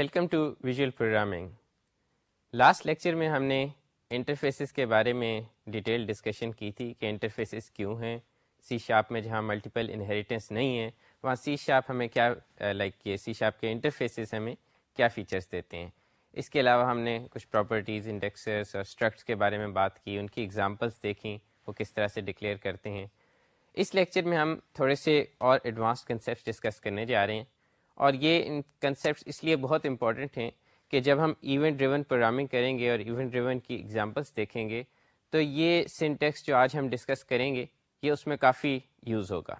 Welcome to visual programming last lecture میں ہم نے انٹرفیسز کے بارے میں ڈیٹیل ڈسکشن کی تھی کہ انٹرفیسز کیوں ہیں سی شاپ میں جہاں ملٹیپل انہیریٹنس نہیں ہے، وہاں سی شاپ ہمیں کیا لائک یہ سی شاپ کے انٹرفیسز ہمیں کیا فیچرس دیتے ہیں۔ اس کے علاوہ ہم نے کچھ پراپرٹیز انڈیکسرس اور اسٹرکٹس کے بارے میں بات کی، ان کی ایگزامپلس دیکھیں، وہ کس طرح سے ڈکلیئر کرتے ہیں۔ اس لیکچر میں ہم تھوڑے سے اور ایڈوانس کنسیپٹ ڈسکس کرنے جا رہے ہیں۔ اور یہ ان کنسیپٹس اس لیے بہت امپورٹنٹ ہیں کہ جب ہم ایونٹ ڈریون پروگرامنگ کریں گے اور ایونٹ ڈریون کی ایگزامپلس دیکھیں گے، تو یہ سنٹیکس جو آج ہم ڈسکس کریں گے، یہ اس میں کافی یوز ہوگا۔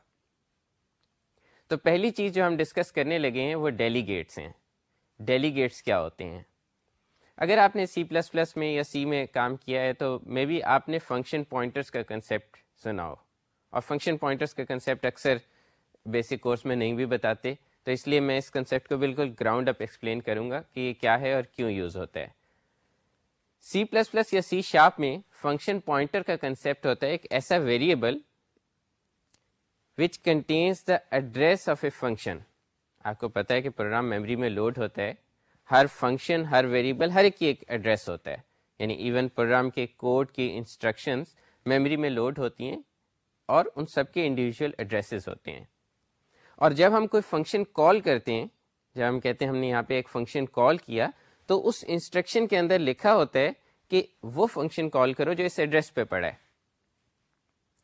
تو پہلی چیز جو ہم ڈسکس کرنے لگے ہیں، وہ ڈیلیگیٹس ہیں۔ ڈیلیگیٹس کیا ہوتے ہیں؟ اگر آپ نے سی پلس پلس میں یا سی میں کام کیا ہے، تو مے بی آپ نے فنکشن پوائنٹرس کا کنسیپٹ سنا ہو۔ اور فنکشن پوائنٹرس کا کنسیپٹ اکثر بیسک کورس میں نہیں بھی بتاتے۔ تو اس لیے میں اس کنسیپٹ کو بالکل گراؤنڈ اپ ایکسپلین کروں گا کہ یہ کیا ہے اور کیوں یوز ہوتا ہے۔ سی پلس پلس یا سی شاپ میں فنکشن پوائنٹر کا کنسیپٹ ہوتا ہے ایک ایسا variable which contains the address of a function آپ کو پتا ہے کہ پروگرام میموری میں لوڈ ہوتا ہے۔ ہر فنکشن ہر ویریبل ہر ایک کی ایک ایڈریس ہوتا ہے۔ یعنی ایون پروگرام کے کوڈ کی انسٹرکشنس میموری میں لوڈ ہوتی ہیں اور ان سب کے انڈیویجول ایڈریسز ہوتے ہیں۔ اور جب ہم کوئی فنکشن کال کرتے ہیں، جب ہم کہتے ہیں ہم نے یہاں پہ ایک فنکشن کال کیا، تو اس انسٹرکشن کے اندر لکھا ہوتا ہے کہ وہ فنکشن کال کرو جو اس ایڈریس پہ پڑا ہے۔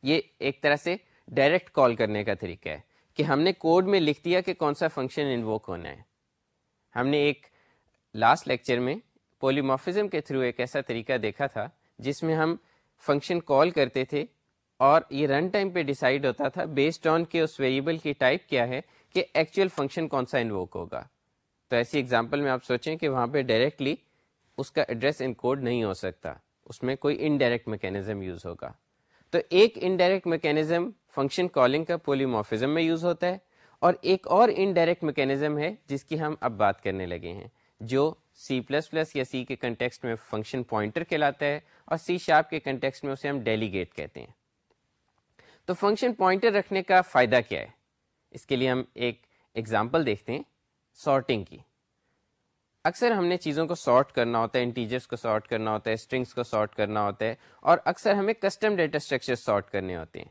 یہ ایک طرح سے ڈائریکٹ کال کرنے کا طریقہ ہے کہ ہم نے کوڈ میں لکھ دیا کہ کون سا فنکشن انووک ہونا ہے۔ ہم نے ایک لاسٹ لیکچر میں پولیموفزم کے تھرو ایک ایسا طریقہ دیکھا تھا، جس میں ہم فنکشن کال کرتے تھے اور یہ رن ٹائم پہ ڈیسائیڈ ہوتا تھا بیسڈ آن کہ اس ویریبل کی ٹائپ کیا ہے کہ ایکچوئل فنکشن کون سا انووک ہوگا۔ تو ایسی ایگزامپل میں آپ سوچیں کہ وہاں پہ ڈائریکٹلی اس کا ایڈریس ان کوڈ نہیں ہو سکتا۔ اس میں کوئی انڈائریکٹ میکینزم یوز ہوگا۔ تو ایک انڈائریکٹ میکینزم فنکشن کالنگ کا پولیموفزم میں یوز ہوتا ہے اور ایک اور انڈائریکٹ میکینزم ہے جس کی ہم اب بات کرنے لگے ہیں، جو سی پلس پلس یا سی کے کنٹیکسٹ میں فنکشن پوائنٹر کہلاتا ہے اور سی شارپ کے کنٹیکسٹ میں اسے ہم ڈیلیگیٹ کہتے ہیں۔ تو فنکشن پوائنٹر رکھنے کا فائدہ کیا ہے؟ اس کے لیے ہم ایک ایگزامپل دیکھتے ہیں سارٹنگ کی۔ اکثر ہم نے چیزوں کو سارٹ کرنا ہوتا ہے انٹیجرس کو سارٹ کرنا ہوتا ہے اسٹرنگس کو سارٹ کرنا ہوتا ہے، اور اکثر ہمیں کسٹم ڈیٹا اسٹرکچر سارٹ کرنے ہوتے ہیں،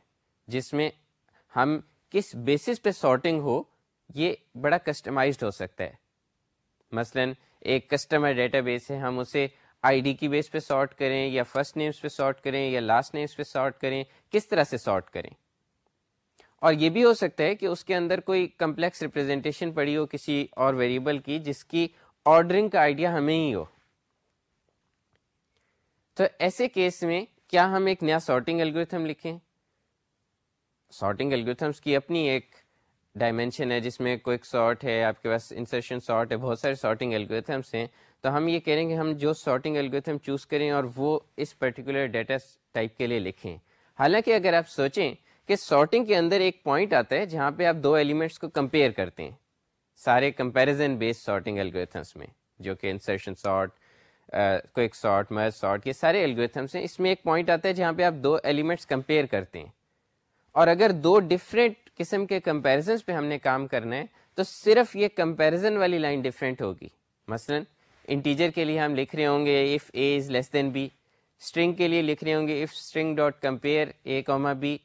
جس میں ہم کس بیسس پہ سارٹنگ ہو، یہ بڑا کسٹمائزڈ ہو سکتا ہے۔ مثلا ایک کسٹمر ڈیٹا بیس ہے، ہم اسے آئی ڈی کی بیس پہ سارٹ کریں یا فرسٹ نیمس پہ سارٹ کریں یا لاسٹ نیمس پہ سارٹ کریں، کس طرح سے سارٹ کریں؟ اور یہ بھی ہو سکتا ہے کہ اس کے اندر کوئی کمپلیکس ریپرزینٹیشن پڑی ہو کسی اور ویریبل کی، جس کی آرڈرنگ کا آئیڈیا ہمیں ہی ہو۔ تو ایسے کیس میں کیا ہم ایک نیا سارٹنگ الگوریتھم لکھیں؟ سارٹنگ الگوریتھمس کی اپنی ایک ڈائمینشن ہے، جس میں کوئی سارٹ ہے، آپ کے پاس انسرشن سارٹ ہے، بہت سارے سارٹنگ الگوریتھمس ہیں۔ تو ہم یہ کہہ رہے ہیں کہ ہم جو سارٹنگ الگوریتھم چوز کریں اور وہ اس پرٹیکولر ڈیٹا ٹائپ کے لیے لکھیں۔ حالانکہ اگر آپ سوچیں کہ سارٹنگ کے اندر ایک پوائنٹ آتا ہے جہاں پہ آپ دو ایلیمنٹس کو کمپیئر کرتے ہیں، سارے کمپیریزن بیس سارٹنگ الگوریتھمس میں، جو کہ insertion sort quick sort merge sort یہ سارے الگوریتھمس ہیں۔ اس میں ایک پوائنٹ آتا ہے جہاں پہ آپ دو ایلیمنٹس کمپیئر کرتے ہیں۔ اور اگر دو ڈفرینٹ قسم کے کمپیریزنس پہ ہم نے کام کرنا ہے، تو صرف یہ کمپیریزن والی لائن ڈفرینٹ ہوگی۔ مثلا انٹیجر کے لیے ہم لکھ رہے ہوں گے if A is less than B string کے لیے لکھ رہے ہوں گے if string dot compare A comma B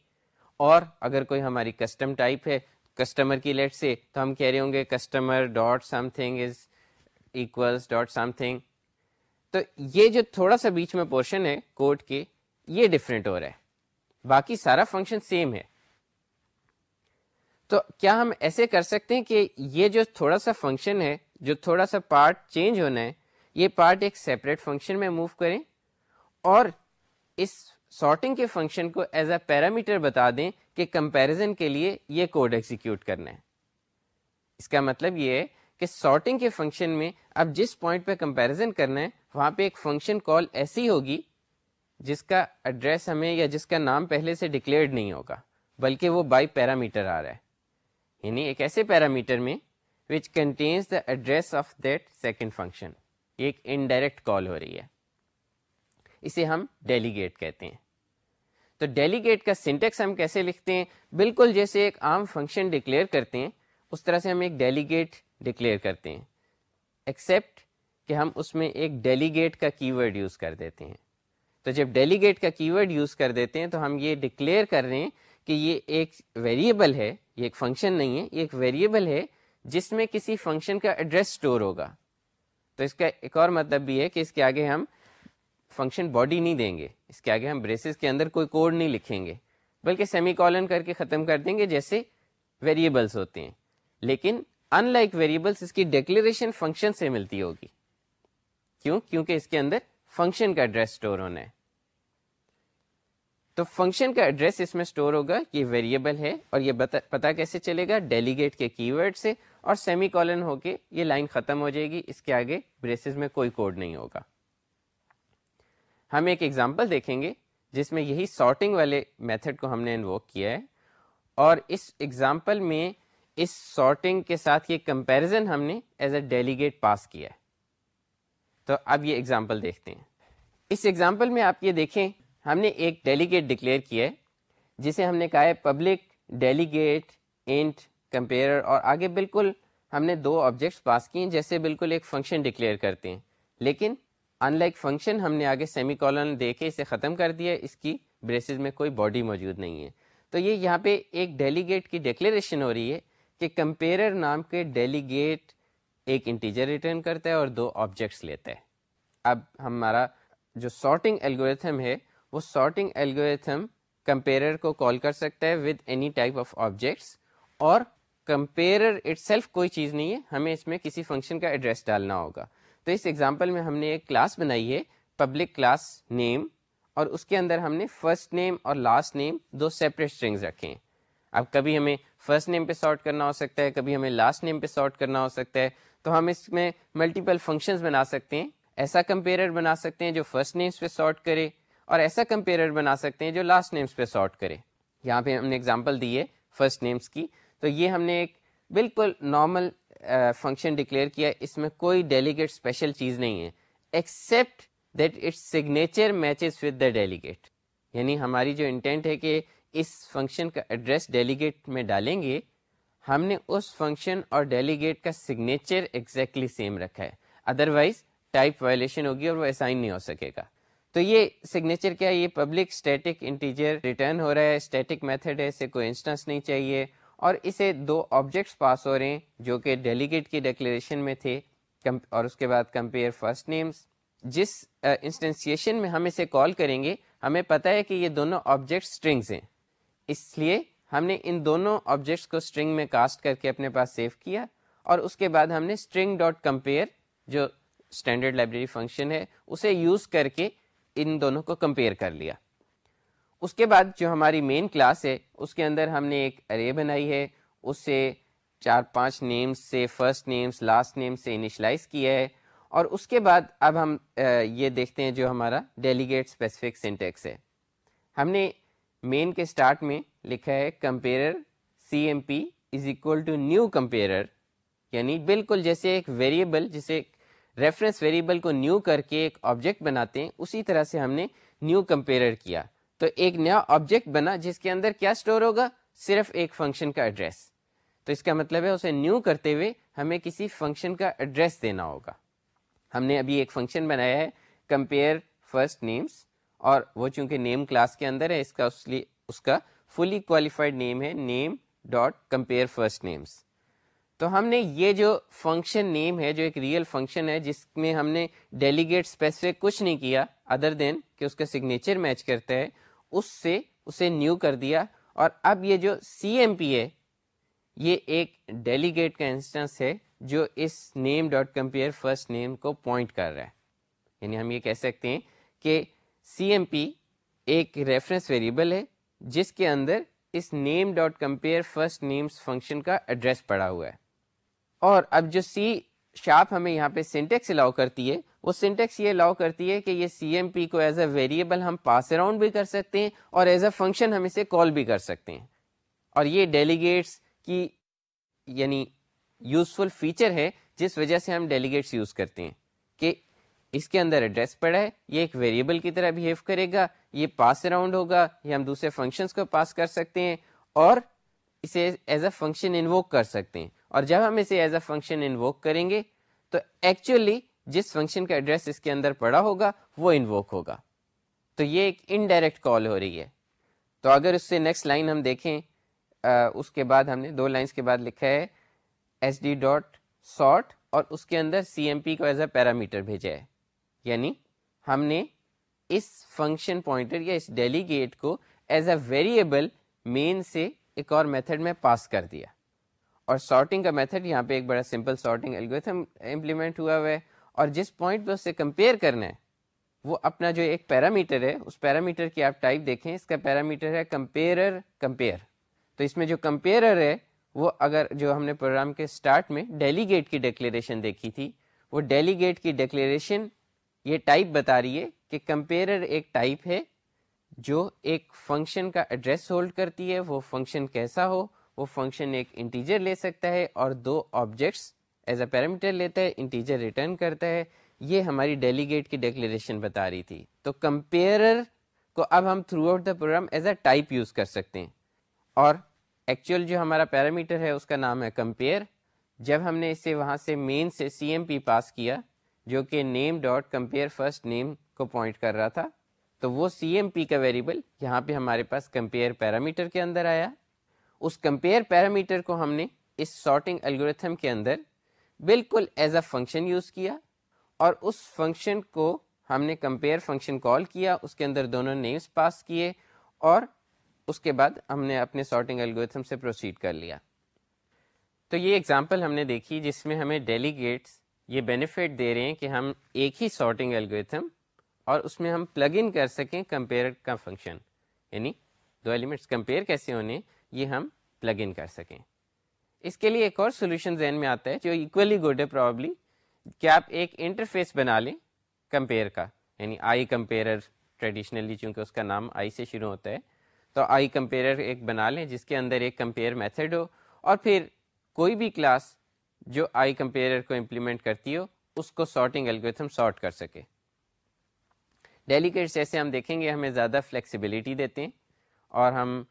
اور اگر کوئی ہماری کسٹم ٹائپ ہے کسٹمر کی لیٹ سے تو ہم کہہ رہے ہوں گے customer dot something is equals dot something تو یہ جو تھوڑا سا بیچ میں پورشن ہے کوڈ کے، یہ ڈفرینٹ ہو رہا ہے. باقی سارا فنکشن سیم ہے. تو کیا ہم ایسے کر سکتے ہیں کہ یہ جو تھوڑا سا فنکشن ہے، جو تھوڑا سا پارٹ چینج ہونا ہے، یہ پارٹ ایک سیپریٹ فنکشن میں موو کریں اور اس سارٹنگ کے فنکشن کو ایز اے پیرامیٹر بتا دیں کہ کمپیرزن کے لیے یہ کوڈ ایکسیکیوٹ کرنا ہے۔ اس کا مطلب یہ ہے کہ سارٹنگ کے فنکشن میں اب جس پوائنٹ پہ کمپیرزن کرنا ہے، وہاں پہ ایک فنکشن کال ایسی ہوگی جس کا ایڈریس ہمیں یا جس کا نام پہلے سے ڈکلیئرڈ نہیں ہوگا، بلکہ وہ بائی پیرامیٹر آ رہا ہے۔ یعنی ایک ایسے پیرامیٹر میں which contains the address of that second function یہ ایک انڈائریکٹ کال ہو رہی ہے۔ اسے ہم ڈیلیگیٹ کہتے ہیں۔ تو ڈیلیگیٹ کا سنٹیکس ہم کیسے لکھتے ہیں؟ بالکل جیسے ایک عام فنکشن ڈکلیئر کرتے ہیں، اس طرح سے ہم ایک ڈیلیگیٹ ڈکلیئر کرتے ہیں۔ ایکسیپٹ کہ ہم اس میں ایک ڈیلیگیٹ کا کی ورڈ یوز کر دیتے ہیں۔ تو جب ڈیلیگیٹ کا کی ورڈ یوز کر دیتے ہیں تو ہم یہ ڈکلیئر کر رہے ہیں کہ یہ ایک ویریبل ہے، یہ ایک فنکشن نہیں ہے، یہ ایک ویریبل ہے جس میں کسی فنکشن کا ایڈریس اسٹور ہوگا۔ تو اس کا ایک اور مطلب بھی ہے کہ اس کے آگے ہم فنکشن باڈی نہیں دیں گے۔ اس کے آگے ہم بریسز کے اندر کوئی کوڈ نہیں لکھیں گے، بلکہ سیمی کالن کر کے ختم کر دیں گے جیسے ویریبلس ہوتے ہیں۔ لیکن ان لائک ویریبلس اس کی ڈیکلیریشن فنکشن سے ملتی ہوگی۔ کیوں؟ کیونکہ اس کے اندر فنکشن کا ایڈریس اسٹور ہونا ہے۔ تو فنکشن کا ایڈریس اس میں اسٹور ہوگا. یہ ویریبل ہے اور یہ پتا کیسے چلے گا؟ ڈیلیگیٹ کے کی ورڈ سے اور سیمی کالن ہو کے یہ لائن ختم ہو جائے گی. اس کے آگے بریسز میں کوئی کوڈ نہیں ہوگا. ہم ایک ایگزامپل دیکھیں گے جس میں یہی سارٹنگ والے میتھڈ کو ہم نے انووک کیا ہے اور اس ایگزامپل میں اس سارٹنگ کے ساتھ یہ کمپیرزن ہم نے ایز اے ڈیلیگیٹ پاس کیا ہے. تو اب یہ ایگزامپل دیکھتے ہیں. اس ایگزامپل میں آپ یہ دیکھیں ہم نے ایک ڈیلیگیٹ ڈکلیئر کیا ہے، جسے ہم نے کہا ہے پبلک ڈیلیگیٹ انٹ کمپیئر اور آگے بالکل ہم نے دو آبجیکٹس پاس کیے جیسے بالکل ایک فنکشن ڈکلیئر کرتے ہیں۔ لیکن ان لائک فنکشن ہم نے آگے سیمی کالن دے کے اسے ختم کر دیا، اس کی بریسز میں کوئی باڈی موجود نہیں ہے۔ تو یہ یہاں پہ ایک ڈیلیگیٹ کی ڈکلیریشن ہو رہی ہے کہ کمپیرر نام کے ڈیلیگیٹ ایک انٹیجر ریٹرن کرتا ہے اور دو آبجیکٹس لیتا ہے۔ اب ہمارا جو سارٹنگ الگوریتھم ہے وہ سارٹنگ الگوریتھم کمپیرر کو کال کر سکتا ہے with any type of objects اور کمپیرر اٹ سیلف کوئی چیز نہیں ہے، ہمیں اس میں کسی فنکشن کا ایڈریس ڈالنا ہوگا۔ تو اس ایگزامپل میں ہم نے ایک کلاس بنائی ہے پبلک کلاس نیم اور اس کے اندر ہم نے فرسٹ نیم اور لاسٹ نیم دو سیپریٹ اسٹرنگز رکھے ہیں۔ اب کبھی ہمیں فرسٹ نیم پہ سارٹ کرنا ہو سکتا ہے، کبھی ہمیں لاسٹ نیم پہ سارٹ کرنا ہو سکتا ہے۔ تو ہم اس میں ملٹیپل فنکشنز بنا سکتے ہیں۔ ایسا کمپیرر بنا سکتے ہیں جو فرسٹ نیمس پہ سارٹ کرے۔ اور ایسا کمپیرر بنا سکتے ہیں جو لاسٹ نیمس پہ سارٹ کرے۔ یہاں پہ ہم نے اگزامپل دی ہے فرسٹ نیمس کی۔ تو یہ ہم نے ایک بالکل نارمل فنکشن ڈکلیئر کیا۔ اس میں کوئی ڈیلیگیٹ اسپیشل چیز نہیں ہے۔ Except that it signature matches with the delegate یعنی ہماری جو انٹینٹ ہے کہ اس فنکشن کا ایڈریس ڈیلیگیٹ میں ڈالیں گے، ہم نے اس فنکشن اور ڈیلیگیٹ کا سگنیچر ایگزیکٹلی سیم رکھا ہے۔ ادروائز ٹائپ وائلیشن ہوگی اور وہ اسائن نہیں ہو سکے گا۔ تو یہ سگنیچر کیا؟ ہے یہ پبلک اسٹیٹک انٹیجر ریٹرن ہو رہا ہے اسٹیٹک میتھڈ ہے، اسے کوئی انسٹنس نہیں چاہیے۔ اور اسے دو آبجیکٹس پاس ہو رہے ہیں، جو کہ ڈیلیگیٹ کی ڈیکلیریشن میں تھے۔ اور اس کے بعد کمپیئر فرسٹ نیمس جس انسٹنسیشن میں ہم اسے کال کریں گے، ہمیں پتہ ہے کہ یہ دونوں آبجیکٹ اسٹرنگس ہیں۔ اس لیے ہم نے ان دونوں آبجیکٹس کو اسٹرنگ میں کاسٹ کر کے اپنے پاس سیو کیا۔ اور اس کے بعد ہم نے اسٹرنگ ڈاٹ کمپیئر جو اسٹینڈرڈ لائبریری فنکشن ہے، اسے یوز کر کے ان دونوں کو کمپیئر کر لیا۔ اس کے بعد جو ہماری مین کلاس ہے، اس کے اندر ہم نے ایک ارے بنائی ہے۔ اس سے چار پانچ نیمس سے فرسٹ نیمس لاسٹ نیم سے انیشلائز کیا ہے۔ اور اس کے بعد اب ہم یہ دیکھتے ہیں جو ہمارا ڈیلیگیٹ اسپیسیفک سینٹیکس ہے۔ ہم نے مین کے اسٹارٹ میں لکھا ہے comparer C M P is equal to new comparer یعنی بالکل جیسے ایک ویریبل جسے ریفرنس ویریبل کو نیو کر کے ایک آبجیکٹ بناتے ہیں، اسی طرح سے ہم نے نیو کمپیرر کیا۔ تو ایک نیا آبجیکٹ بنا جس کے اندر کیا اسٹور ہوگا؟ صرف ایک فنکشن کا ایڈریس تو اس کا مطلب ہے اسے نیو کرتے ہوئے ہمیں کسی فنکشن کا ایڈریس دینا ہوگا۔ ہم نے ابھی ایک فنکشن بنایا ہے کمپیئر فرسٹ نیمس اور وہ چونکہ نیم کلاس کے اندر ہے، اس کا اس اس کا فلی کوالیفائڈ نیم ہے name dot compare first names تو ہم نے یہ جو فنکشن نیم ہے، جو ایک ریئل فنکشن ہے، جس میں ہم نے ڈیلیگیٹ اسپیسیفک کچھ نہیں کیا ادر دین کہ اس کا سگنیچر میچ کرتا ہے اس سے اسے نیو کر دیا۔ اور اب یہ جو سی ایم پی ہے، یہ ایک ڈیلیگیٹ کا انسٹنس ہے، جو اس name dot compare first name کو پوائنٹ کر رہا ہے۔ یعنی ہم یہ کہہ سکتے ہیں کہ سی ایم پی ایک ریفرنس ویریبل ہے، جس کے اندر اس name dot compare first names function کا ایڈریس پڑا ہوا ہے۔ اور اب جو سی شاپ ہمیں یہاں پہ سینٹیکس الاؤ کرتی ہے، وہ سینٹیکس یہ الاؤ کرتی ہے کہ یہ سی ایم پی کو ایز اے ویریبل ہم پاس اراؤنڈ بھی کر سکتے ہیں اور ایز اے فنکشن ہم اسے کال بھی کر سکتے ہیں۔ اور یہ ڈیلیگیٹس کی یعنی یوزفل فیچر ہے، جس وجہ سے ہم ڈیلیگیٹس یوز کرتے ہیں کہ اس کے اندر ایڈریس پڑا ہے، یہ ایک ویریبل کی طرح بہیو کرے گا، یہ پاس اراؤنڈ ہوگا، یہ ہم دوسرے فنکشنس کو پاس کر سکتے ہیں اور اسے ایز اے فنکشن انووک کر سکتے ہیں۔ اور جب ہم اسے ایز اے فنکشن انووک کریں گے، تو ایکچولی جس فنکشن کا ایڈریس اس کے اندر پڑا ہوگا، وہ انووک ہوگا۔ تو یہ ایک انڈائریکٹ کال ہو رہی ہے۔ تو اگر اس سے نیکسٹ لائن ہم دیکھیں اس کے بعد ہم نے دو لائنس کے بعد لکھا ہے ایس ڈی ڈاٹ سارٹ اور اس کے اندر سی ایم پی کو ایز اے پیرامیٹر بھیجا ہے۔ یعنی ہم نے اس فنکشن پوائنٹر یا اس ڈیلیگیٹ کو ایز اے ویریبل مین سے ایک اور میتھڈ میں پاس کر دیا۔ اور سارٹنگ کا میتھڈ یہاں پہ ایک بڑا سمپل سارٹنگ الگوتھم امپلیمنٹ ہوا ہوا ہے۔ اور جس پوائنٹ پہ اس سے کمپیئر کرنا ہے، وہ اپنا جو ایک پیرامیٹر ہے، اس پیرامیٹر کی آپ ٹائپ دیکھیں، اس کا پیرامیٹر ہے کمپیئر کمپیئر تو اس میں جو کمپیئر ہے، وہ اگر جو ہم نے پروگرام کے سٹارٹ میں ڈیلیگیٹ کی ڈیکلیریشن دیکھی تھی، وہ ڈیلیگیٹ کی ڈیکلیریشن یہ ٹائپ بتا رہی ہے کہ کمپیئر ایک ٹائپ ہے جو ایک فنکشن کا ایڈریس ہولڈ کرتی ہے، وہ فنکشن کیسا ہو وہ فنکشن ایک انٹیجر لے سکتا ہے اور دو آبجیکٹس ایز اے پیرامیٹر لیتا ہے انٹیجر ریٹرن کرتا ہے۔ یہ ہماری ڈیلیگیٹ کی ڈیکلیریشن بتا رہی تھی۔ تو کمپیئر کو اب ہم throughout the program as a type use کر سکتے ہیں۔ اور ایکچوئل جو ہمارا پیرامیٹر ہے، اس کا نام ہے کمپیئر جب ہم نے اسے وہاں سے مین سے سی ایم پی پاس کیا، جو کہ name dot compare first name کو پوائنٹ کر رہا تھا، تو وہ سی ایم پی کا ویریبل یہاں پہ ہمارے پاس کمپیئر پیرامیٹر کے اندر آیا۔ اس کمپیئر پیرامیٹر کو ہم نے اس سارٹنگ الگوریتھم کے اندر بالکل ایز اے فنکشن یوز کیا اور اس فنکشن کو ہم نے کمپیئر فنکشن کال کیا، اس کے اندر دونوں نیمز پاس کیے اور اس کے بعد ہم نے اپنے سارٹنگ الگوریتھم سے پروسیڈ کر لیا۔ تو یہ ایگزامپل ہم نے دیکھی جس میں ہمیں ڈیلیگیٹس یہ بینیفٹ دے رہے ہیں کہ ہم ایک ہی سارٹنگ الگوریتھم اور اس میں ہم پلگ ان کر سکیں کمپیئر کا فنکشن یعنی دو ایلیمنٹس کمپیئر کیسے ہونے یہ ہم پلگ ان کر سکیں۔ اس کے لیے ایک اور سولوشن ذہن میں آتا ہے جو ایکولی گڈ ہے پرابلی کہ آپ ایک انٹرفیس بنا لیں کمپیئر کا یعنی آئی کمپیئر ٹریڈیشنلی چونکہ اس کا نام آئی سے شروع ہوتا ہے، تو آئی کمپیئر ایک بنا لیں جس کے اندر ایک کمپیئر میتھڈ ہو، اور پھر کوئی بھی کلاس جو آئی کمپیئر کو امپلیمنٹ کرتی ہو، اس کو سارٹنگ الگوتھم سارٹ کر سکے۔ ڈیلیگیٹس جیسے ہم دیکھیں گے، ہمیں زیادہ فلیکسیبلٹی دیتے ہیں اور ہم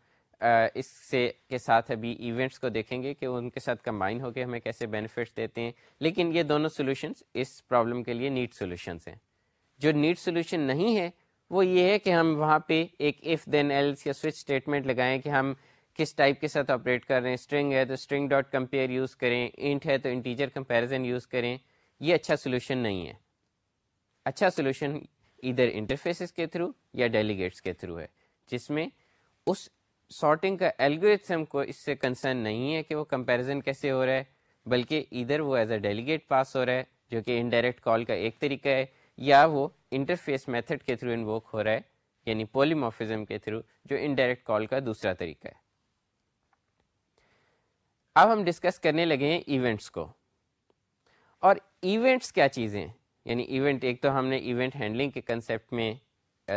اس سے کے ساتھ ابھی ایونٹس کو دیکھیں گے کہ ان کے ساتھ کمبائن ہو کے ہمیں کیسے بینیفٹس دیتے ہیں۔ لیکن یہ دونوں سولوشنس اس پرابلم کے لیے نیٹ سولوشنس ہیں۔ جو نیٹ سولوشن نہیں ہے، وہ یہ ہے کہ ہم وہاں پہ ایک ایف دین ایلس یا سوئچ اسٹیٹمنٹ لگائیں کہ ہم کس ٹائپ کے ساتھ آپریٹ کر رہے ہیں۔ اسٹرنگ ہے تو اسٹرنگ ڈاٹ کمپیئر یوز کریں انٹ ہے تو انٹیجر کمپیریزن یوز کریں۔ یہ اچھا سولوشن نہیں ہے۔ اچھا سولوشن ادھر انٹرفیسز کے تھرو یا ڈیلیگیٹس کے تھرو ہے، جس میں اس سارٹنگ کا الگوریتھم کو اس سے کنسرن نہیں ہے کہ وہ کمپیریزن کیسے ہو رہا ہے، بلکہ ادھر وہ ایز اے ڈیلیگیٹ پاس ہو رہا ہے، جو کہ انڈائریکٹ کال کا ایک طریقہ ہے، یا وہ انٹرفیس میتھڈ کے تھرو انووک ہو رہا ہے یعنی پولیموفزم کے تھرو جو انڈائریکٹ کال کا دوسرا طریقہ ہے۔ اب ہم ڈسکس کرنے لگے ہیں ایونٹس کو۔ اور ایونٹس کیا چیزیں یعنی ایونٹ ایک تو ہم نے ایونٹ ہینڈلنگ کے کنسیپٹ میں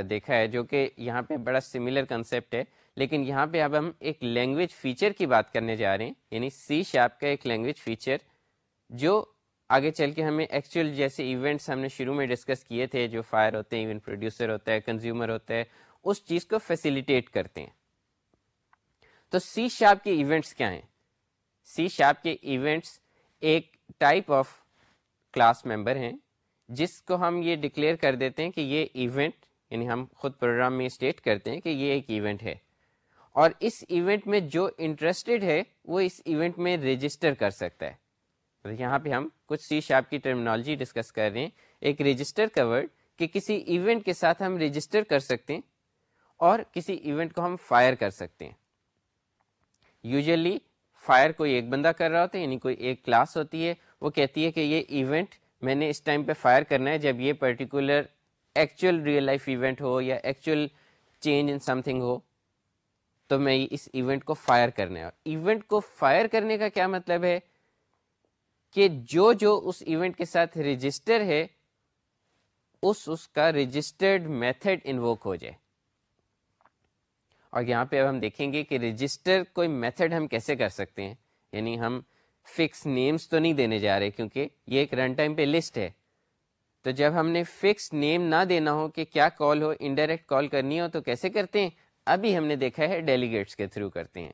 دیکھا ہے، جو کہ یہاں پہ بڑا سملر کنسیپٹ ہے۔ لیکن یہاں پہ اب ہم ایک لینگویج فیچر کی بات کرنے جا رہے ہیں یعنی سی شاپ کا ایک لینگویج فیچر جو آگے چل کے ہمیں ایکچوئل جیسے ایونٹس ہم نے شروع میں ڈسکس کیے تھے، جو فائر ہوتے ہیں ایونٹ پروڈیوسر ہوتا ہے کنزیومر ہوتا ہے، اس چیز کو فیسیلیٹیٹ کرتے ہیں۔ تو سی شاپ کے ایونٹس کیا ہیں؟ سی شاپ کے ایونٹس ایک ٹائپ آف کلاس ممبر ہیں، جس کو ہم یہ ڈکلیئر کر دیتے ہیں کہ یہ ایونٹ یعنی ہم خود پروگرام میں اسٹیٹ کرتے ہیں کہ یہ ایک ایونٹ ہے۔ اور اس ایونٹ میں جو انٹرسٹڈ ہے، وہ اس ایونٹ میں رجسٹر کر سکتا ہے۔ تو یہاں پہ ہم کچھ سی شاپ کی ٹرمنالوجی ڈسکس کر رہے ہیں۔ ایک رجسٹر کا ورڈ کہ کسی ایونٹ کے ساتھ ہم رجسٹر کر سکتے ہیں اور کسی ایونٹ کو ہم فائر کر سکتے ہیں۔ یوزلی فائر کوئی ایک بندہ کر رہا ہوتا ہے یعنی کوئی ایک کلاس ہوتی ہے، وہ کہتی ہے کہ یہ ایونٹ میں نے اس ٹائم پہ فائر کرنا ہے۔ جب یہ particular actual real life event ہو یا actual change in something ہو تو میں اس ایونٹ کو فائر کرنا ہے ایونٹ کو فائر کرنے کا کیا مطلب ہے؟ کہ جو جو اس ایونٹ کے ساتھ رجسٹر ہے، اس اس کا رجسٹرڈ میتھڈ انووک ہو جائے۔ اور یہاں پہ اب ہم دیکھیں گے کہ رجسٹر کوئی میتھڈ ہم کیسے کر سکتے ہیں؟ یعنی ہم فکس نیمز تو نہیں دینے جا رہے کیونکہ یہ ایک رن ٹائم پہ لسٹ ہے۔ تو جب ہم نے فکس نیم نہ دینا ہو کہ کیا کال ہو انڈائریکٹ کال کرنی ہو، تو کیسے کرتے ہیں؟ ابھی ہم نے دیکھا ہے ڈیلیگیٹس کے تھرو کرتے ہیں۔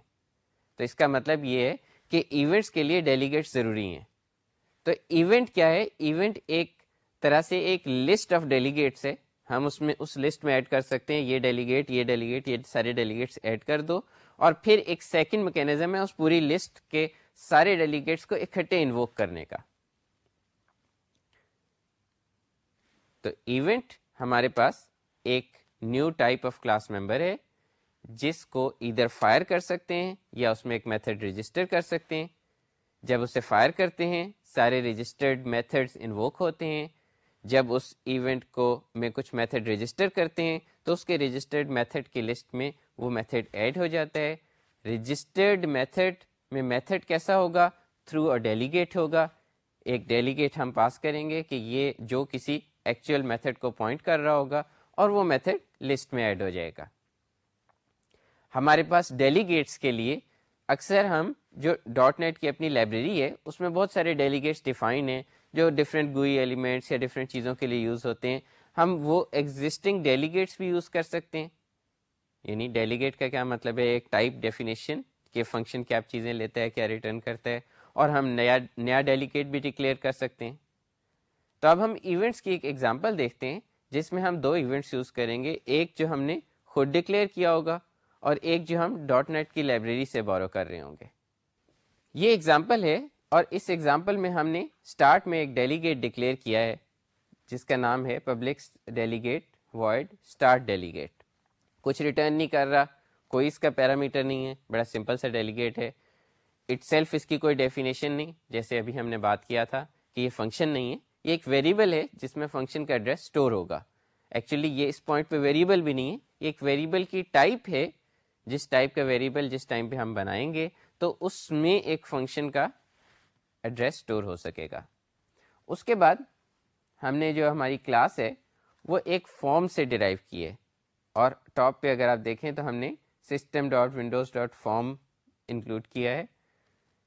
تو اس کا مطلب یہ ہے کہ ایونٹس کے لیے ڈیلیگیٹس ضروری ہیں۔ تو ایونٹ کیا ہے؟ ایونٹ ایک طرح سے ایک لسٹ آف ڈیلیگیٹس ہے۔ ہم اس میں، اس لسٹ میں ایڈ کر سکتے ہیں، یہ ڈیلیگیٹ یہ ڈیلیگیٹ، یہ سارے ڈیلیگیٹس ایڈ کر دو۔ اور پھر ایک سیکنڈ میکینزم ہے اس پوری لسٹ کے سارے ڈیلیگیٹس کو اکٹھے انووک کرنے کا۔ تو ایونٹ ہمارے پاس ایک new type of class member ہے۔ جس کو ادھر فائر کر سکتے ہیں یا اس میں ایک میتھڈ رجسٹر کر سکتے ہیں۔ جب اسے فائر کرتے ہیں، سارے رجسٹرڈ میتھڈس انووک ہوتے ہیں۔ جب اس ایونٹ کو میں کچھ میتھڈ رجسٹر کرتے ہیں، تو اس کے رجسٹرڈ میتھڈ کی لسٹ میں وہ میتھڈ ایڈ ہو جاتا ہے۔ رجسٹرڈ میتھڈ میں میتھڈ کیسا ہوگا؟ تھرو اے ڈیلیگیٹ ہوگا۔ ایک ڈیلیگیٹ ہم پاس کریں گے کہ یہ جو کسی ایکچوئل میتھڈ کو پوائنٹ کر رہا ہوگا اور وہ میتھڈ لسٹ میں ایڈ ہو جائے گا۔ ہمارے پاس ڈیلیگیٹس کے لیے اکثر ہم جو ڈاٹ نیٹ کی اپنی لائبریری ہے، اس میں بہت سارے ڈیلیگیٹس ڈیفائن ہیں جو ڈفرینٹ گوئی ایلیمنٹس یا ڈفرینٹ چیزوں کے لیے یوز ہوتے ہیں۔ ہم وہ ایگزٹنگ ڈیلیگیٹس بھی یوز کر سکتے ہیں۔ یعنی ڈیلیگیٹ کا کیا مطلب ہے؟ ایک ٹائپ ڈیفینیشن کہ فنکشن کیا چیزیں لیتا ہے، کیا ریٹرن کرتا ہے۔ اور ہم نیا نیا ڈیلیگیٹ بھی ڈکلیئر کر سکتے ہیں۔ تو اب ہم ایونٹس کی ایک ایگزامپل دیکھتے ہیں، جس میں ہم دو ایونٹس یوز کریں گے۔ ایک جو ہم نے خود ڈکلیئر کیا ہوگا اور ایک جو ہم ڈاٹ نیٹ کی لائبریری سے بورو کر رہے ہوں گے۔ یہ ایگزامپل ہے اور اس ایگزامپل میں ہم نے اسٹارٹ میں ایک ڈیلیگیٹ ڈکلیئر کیا ہے، جس کا نام ہے public delegate void start delegate کچھ ریٹرن نہیں کر رہا، کوئی اس کا پیرامیٹر نہیں ہے، بڑا سمپل سا ڈیلیگیٹ ہے۔ اٹ سیلف اس کی کوئی ڈیفینیشن نہیں، جیسے ابھی ہم نے بات کیا تھا کہ یہ فنکشن نہیں ہے، یہ ایک ویریبل ہے جس میں فنکشن کا ایڈریس اسٹور ہوگا۔ ایکچولی یہ اس پوائنٹ پہ ویریبل بھی نہیں ہے، یہ ایک ویریبل کی ٹائپ ہے جس ٹائپ کا ویریبل جس ٹائم پہ ہم بنائیں گے، تو اس میں ایک فنکشن کا ایڈریس اسٹور ہو سکے گا۔ اس کے بعد ہم نے جو ہماری کلاس ہے، وہ ایک فارم سے ڈرائیو کی ہے۔ اور ٹاپ پہ اگر آپ دیکھیں تو ہم نے system dot windows dot form include کیا ہے۔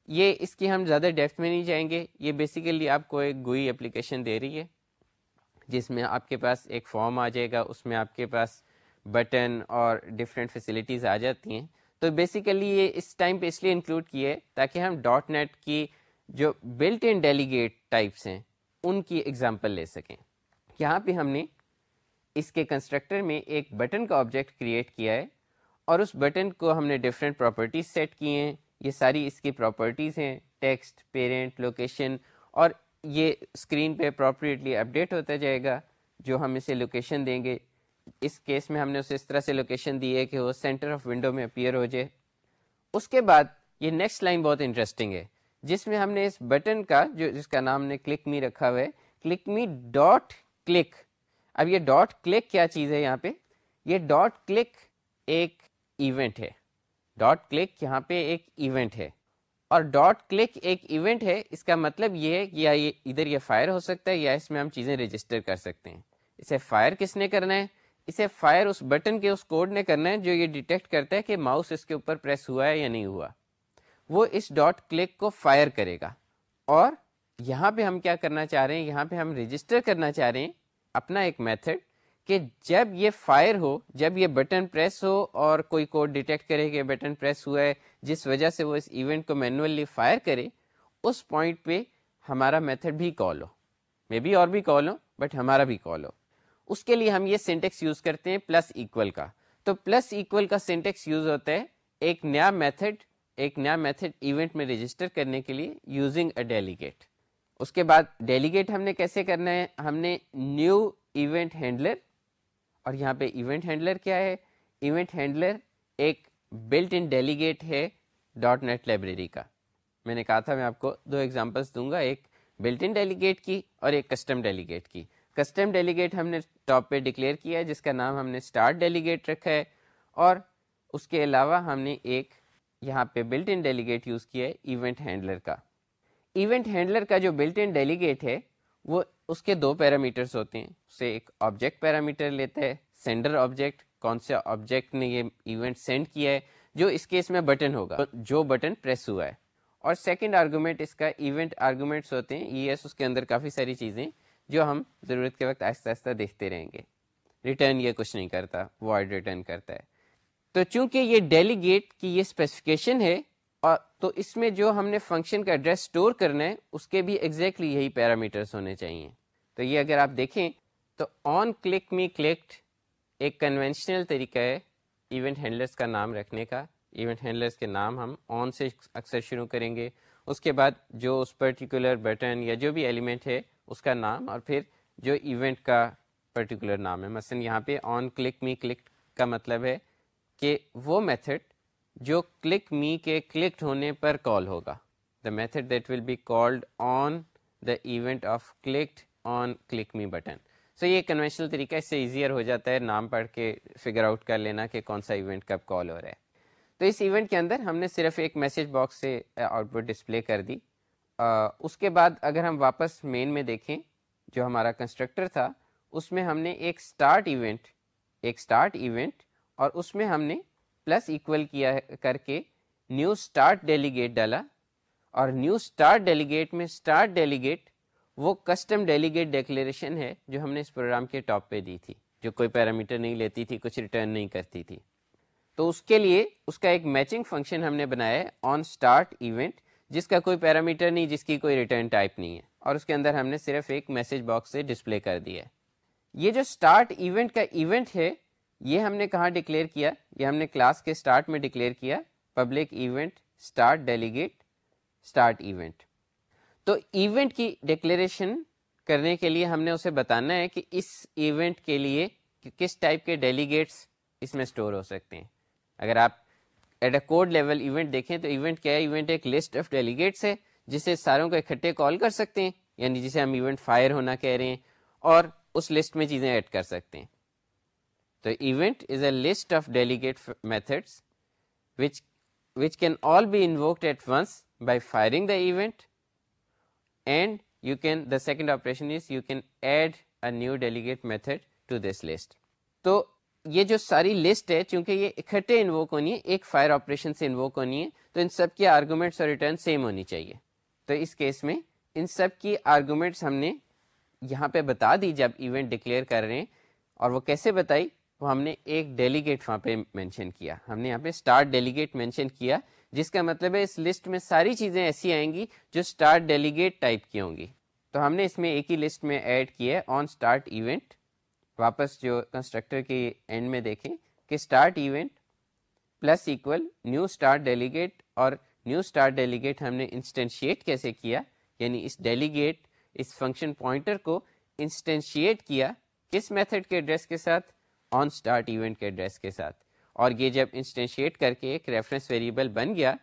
یہ اس کی ہم زیادہ ڈیپتھ میں نہیں جائیں گے۔ یہ بیسیکلی آپ کو ایک گوئی اپلیکیشن دے رہی ہے، جس میں آپ کے پاس ایک فارم آ جائے گا، اس میں آپ کے پاس بٹن اور ڈفرینٹ فیسلٹیز آ جاتی ہیں۔ تو بیسیکلی یہ اس ٹائم پہ اس لیے انکلوڈ کیے تاکہ ہم ڈاٹ نیٹ کی جو بلٹ ان ڈیلیگیٹ ٹائپس ہیں، ان کی ایگزامپل لے سکیں۔ یہاں پہ ہم نے اس کے کنسٹرکٹر میں ایک بٹن کا آبجیکٹ کریٹ کیا ہے اور اس بٹن کو ہم نے ڈفرینٹ پراپرٹیز سیٹ کی ہیں۔ یہ ساری اس کی پراپرٹیز ہیں ٹیکسٹ پیرنٹ لوکیشن اور یہ اسکرین پہ اپروپریٹلی اپڈیٹ ہوتا جائے گا۔ جو ہم اسے لوکیشن دیں گے اس کیس میں ہم نے اسے اس طرح سے لوکیشن دی ہے کہ وہ سینٹر آف ونڈو میں اپیئر ہو جائے۔ اس کے بعد یہ نیکسٹ لائن بہت انٹرسٹنگ ہے، جس میں ہم نے اس بٹن کا جو جس کا نام نے کلک می رکھا ہوا ہے کلک می ڈاٹ کلک اب یہ ڈاٹ کلک کیا چیز ہے یہاں پہ؟ یہ ڈاٹ کلک ایک ایونٹ ہے۔ ڈاٹ کلک یہاں پہ ایک ایونٹ ہے۔ اور ڈاٹ کلک ایک ایونٹ ہے، اس کا مطلب یہ ہے کہ یا یہ ادھر یہ فائر ہو سکتا ہے یا اس میں ہم چیزیں رجسٹر کر سکتے ہیں۔ اسے فائر کس نے کرنا ہے؟ اسے فائر اس بٹن کے اس کوڈ نے کرنا ہے جو یہ ڈیٹیکٹ کرتا ہے کہ ماؤس اس کے اوپر پریس ہوا ہے یا نہیں ہوا۔ وہ اس ڈاٹ کلک کو فائر کرے گا۔ اور یہاں پہ ہم کیا کرنا چاہ رہے ہیں؟ یہاں پہ ہم رجسٹر کرنا چاہ رہے ہیں اپنا ایک میتھڈ کہ جب یہ فائر ہو، جب یہ بٹن پریس ہو اور کوئی کوڈ ڈیٹیکٹ کرے کہ بٹن پریس ہوا ہے، جس وجہ سے وہ اس ایونٹ کو مینولی فائر کرے، اس پوائنٹ پہ ہمارا میتھڈ بھی کال ہو۔ میں بھی اور بھی کال ہو بٹ ہمارا بھی کال ہو۔ اس کے لیے ہم یہ سینٹیکس یوز کرتے ہیں پلس ایکول کا۔ تو پلس ایکول کا سینٹیکس یوز ہوتا ہے ایک نیا میتھڈ ایک نیا میتھڈ ایونٹ میں رجسٹر کرنے کے لیے یوزنگ اے ڈیلیگیٹ اس کے بعد ڈیلیگیٹ ہم نے کیسے کرنا ہے؟ ہم نے نیو ایونٹ ہینڈلر اور یہاں پہ ایونٹ ہینڈلر کیا ہے؟ ایونٹ ہینڈلر ایک بلٹ ان ڈیلیگیٹ ہے. ڈاٹ نیٹ لائبریری کا۔ میں نے کہا تھا میں آپ کو دو ایگزامپلس دوں گا، ایک بلٹ ان ڈیلیگیٹ کی اور ایک کسٹم ڈیلیگیٹ کی۔ کسٹم ڈیلیگیٹ ہم نے ٹاپ پہ ڈکلیئر کیا ہے، جس کا نام ہم نے اسٹارٹ ڈیلیگیٹ رکھا ہے، اور اس کے علاوہ ہم نے ایک یہاں پہ بلٹ ان ڈیلیگیٹ یوز کیا ہے ایونٹ ہینڈلر کا۔ ایونٹ ہینڈلر کا جو بلٹ ان ڈیلیگیٹ ہے، وہ اس کے دو پیرامیٹرس ہوتے ہیں۔ اسے ایک آبجیکٹ پیرامیٹر لیتا ہے سینڈر آبجیکٹ کون سے آبجیکٹ نے یہ ایونٹ سینڈ کیا ہے، جو اس کیس میں بٹن ہوگا۔ جو بٹن پریس ہوا ہے۔ اور سیکنڈ آرگومنٹ اس کا ایونٹ آرگومنٹس ہوتے ہیں۔ ای ایس اس کے اندر کافی ساری چیزیں جو ہم ضرورت کے وقت آہستہ آہستہ دیکھتے رہیں گے۔ ریٹرن یہ کچھ نہیں کرتا وائڈ ریٹرن کرتا ہے۔ تو چونکہ یہ ڈیلیگیٹ کی یہ اسپیسیفکیشن ہے، اور تو اس میں جو ہم نے فنکشن کا ایڈریس اسٹور کرنا ہے، اس کے بھی ایگزیکٹلی exactly یہی پیرامیٹرس ہونے چاہیے۔ تو یہ اگر آپ دیکھیں، تو آن کلک می کلکڈ ایک کنونشنل طریقہ ہے ایونٹ ہینڈلرس کا نام رکھنے کا۔ ایونٹ ہینڈلرس کے نام ہم آن سے اکثر شروع کریں گے۔ اس کے بعد جو اس پرٹیکولر بٹن یا جو بھی ایلیمنٹ ہے اس کا نام اور پھر جو ایونٹ کا پرٹیکولر نام ہے۔ مثلا یہاں پہ آن کلک می کلک کا مطلب ہے کہ وہ میتھڈ جو کلک می کے کلکڈ ہونے پر کال ہوگا۔ The method that will be called on the event of clicked on click me button so یہ کنوینشنل طریقہ اس سے ایزیئر ہو جاتا ہے نام پڑھ کے فگر آؤٹ کر لینا کہ کون سا ایونٹ کب کال ہو رہا ہے۔ تو اس ایونٹ کے اندر ہم نے صرف ایک میسج باکس سے آؤٹ پٹ ڈسپلے کر دی۔ اس کے بعد اگر ہم واپس مین میں دیکھیں، جو ہمارا کنسٹرکٹر تھا، اس میں ہم نے ایک اسٹارٹ ایونٹ ایک اسٹارٹ ایونٹ اور اس میں ہم نے پلس ایکول کیا کر کے نیو اسٹارٹ ڈیلیگیٹ ڈالا۔ اور نیو اسٹارٹ ڈیلیگیٹ میں اسٹارٹ ڈیلیگیٹ وہ کسٹم ڈیلیگیٹ ڈیکلیریشن ہے، جو ہم نے اس پروگرام کے ٹاپ پہ دی تھی۔ جو کوئی پیرامیٹر نہیں لیتی تھی، کچھ ریٹرن نہیں کرتی تھی۔ تو اس کے لیے اس کا ایک میچنگ فنکشن ہم نے بنایا ہے آن اسٹارٹ ایونٹ جس کا کوئی پیرامیٹر نہیں، جس کی کوئی ریٹرن ٹائپ نہیں ہے۔ اور اس کے اندر ہم نے صرف ایک میسج باکس سے ڈسپلے کر دیا ہے۔ یہ جو اسٹارٹ ایونٹ کا ایونٹ ہے، یہ ہم نے کہاں ڈکلیئر کیا؟ یہ ہم نے کلاس کے اسٹارٹ میں ڈکلیئر کیا۔ Public event start delegate start event تو ایونٹ کی ڈکلیریشن کرنے کے لیے ہم نے اسے بتانا ہے کہ اس ایونٹ کے لیے کس ٹائپ کے ڈیلیگیٹس اس میں اسٹور ہو سکتے ہیں۔ اگر آپ at a code level event دیکھیں تو ایونٹ کیا ہے؟ ایونٹ ایک لسٹ آف ڈیلیگیٹس ہے، جسے ساروں کو اکٹھے کال کر سکتے ہیں یعنی جسے ہم ایونٹ فائر ہونا کہہ رہے ہیں، اور اس لسٹ میں چیزیں ایڈ کر سکتے ہیں۔ تو event is a list of delegate methods which which can all be invoked at once by firing the event and you can the second operation is you can add a new delegate method to this list تو یہ جو ساری list ہے، چونکہ یہ اکٹھے invoke ہونی ہے، ایک فائر آپریشن سے انووک ہونی ہے، تو ان سب کی آرگومنٹس اور ریٹرن سیم ہونی چاہیے۔ تو اس کیس میں ان سب کی آرگومنٹس ہم نے یہاں پہ بتا دی، جب ایونٹ ڈکلیئر کر رہے ہیں۔ اور وہ کیسے بتائی؟ وہ ہم نے ایک ڈیلیگیٹ وہاں پہ مینشن کیا۔ ہم نے یہاں پہ اسٹارٹ ڈیلیگیٹ مینشن کیا، جس کا مطلب ہے اس لسٹ میں ساری چیزیں ایسی آئیں گی جو اسٹارٹ ڈیلیگیٹ ٹائپ کی ہوں گی۔ تو ہم نے اس میں ایک ہی لسٹ میں ایڈ کیا ہے آن اسٹارٹ ایونٹ واپس جو کنسٹرکٹر کی اینڈ میں دیکھیں کہ start event plus equal new start delegate اور نیو اسٹارٹ ڈیلیگیٹ ہم نے انسٹینشیٹ کیسے کیا؟ یعنی اس ڈیلیگیٹ اس فنکشن پوائنٹر کو انسٹینشیٹ کیا کس میتھڈ کے ایڈریس کے ساتھ؟ آن اسٹارٹ ایونٹ کے ایڈریس کے ساتھ۔ اور یہ جب انسٹینشیٹ کر کے ایک ریفرنس ویریبل بن گیا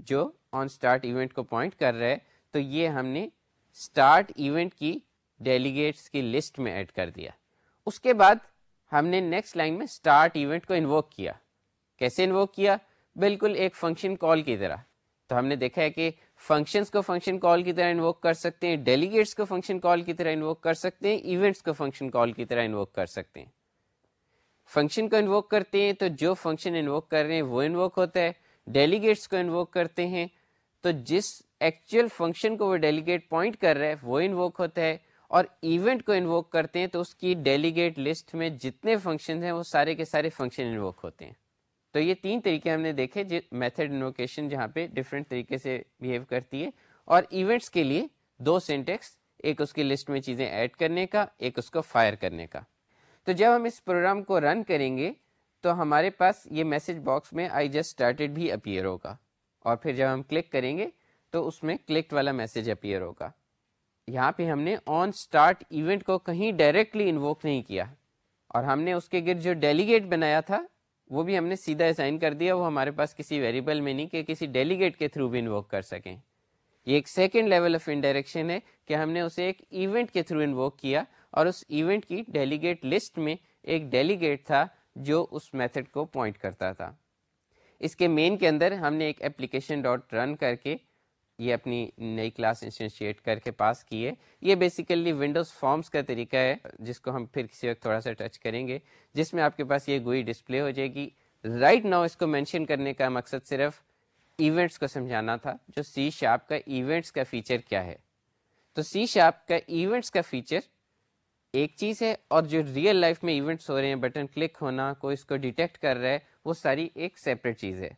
جو آن اسٹارٹ ایونٹ کو پوائنٹ کر رہا ہے، تو یہ ہم نے اسٹارٹ ایونٹ کی ڈیلیگیٹس کی لسٹ میں ایڈ کر دیا۔ اس کے بعد ہم نے نیکسٹ لائن میں اسٹارٹ ایونٹ کو انووک کیا۔ کیسے انووک کیا؟ بالکل ایک فنکشن کال کی طرح۔ تو ہم نے دیکھا ہے کہ فنکشنس کو فنکشن کال کی طرح انووک کر سکتے ہیں ڈیلیگیٹس کو فنکشن کال کی طرح انووک کر سکتے ہیں ایونٹس کو فنکشن کال کی طرح انووک کر سکتے ہیں۔ فنکشن کو انووک کرتے ہیں تو جو فنکشن انووک کر رہے ہیں وہ انووک ہوتا ہے۔ ڈیلیگیٹس کو انووک کرتے ہیں تو جس ایکچوئل فنکشن کو وہ ڈیلیگیٹ پوائنٹ کر رہا ہے وہ انووک ہوتا ہے۔ اور ایونٹ کو انووک کرتے ہیں تو اس کی ڈیلیگیٹ لسٹ میں جتنے فنکشن ہیں وہ سارے کے سارے فنکشن انووک ہوتے ہیں۔ تو یہ تین طریقے ہم نے دیکھے میتھڈ انوکیشن جہاں پہ ڈفرینٹ طریقے سے بیہیو کرتی ہے۔ اور ایونٹس کے لیے دو سینٹیکس ایک اس کی لسٹ میں چیزیں ایڈ کرنے کا، ایک اس کو فائر کرنے کا۔ تو جب ہم اس پروگرام کو رن کریں گے، تو ہمارے پاس یہ میسج باکس میں آئی جسٹ اسٹارٹیڈ بھی اپیئر ہوگا۔ اور پھر جب ہم کلک کریں گے، تو اس میں کلکٹ والا میسج اپیئر ہوگا۔ یہاں پہ ہم نے آن اسٹارٹ ایونٹ کو کہیں ڈائریکٹلی انووک نہیں کیا۔ اور ہم نے اس کے گرد جو ڈیلیگیٹ بنایا تھا، وہ بھی ہم نے سیدھا اسائن کر دیا۔ وہ ہمارے پاس کسی ویریبل میں نہیں کہ کسی ڈیلیگیٹ کے تھرو بھی انووک کر سکیں۔ یہ ایک سیکنڈ لیول آف انڈائریکشن ہے کہ ہم نے اسے ایک ایونٹ کے تھرو انووک کیا۔ اور اس ایونٹ کی ڈیلیگیٹ لسٹ میں ایک ڈیلیگیٹ تھا جو اس میتھڈ کو پوائنٹ کرتا تھا۔ اس کے مین کے اندر ہم نے ایک اپلیکیشن ڈاٹ رن کر کے یہ اپنی نئی کلاس انسٹینشیٹ کر کے پاس کی ہے۔ یہ بیسیکلی ونڈوز فارمز کا طریقہ ہے، جس کو ہم پھر کسی وقت تھوڑا سا ٹچ کریں گے، جس میں آپ کے پاس یہ گوئی ڈسپلے ہو جائے گی۔ رائٹ ناؤ اس کو مینشن کرنے کا مقصد صرف ایونٹس کو سمجھانا تھا، جو سی شاپ کا ایونٹس کا فیچر کیا ہے۔ تو سی شاپ کا ایونٹس کا فیچر ایک چیز ہے، اور جو ریئل لائف میں ایونٹس ہو رہے ہیں بٹن کلک ہونا، کوئی اس کو ڈیٹیکٹ کر رہا ہے، وہ ساری ایک سیپریٹ چیز ہے۔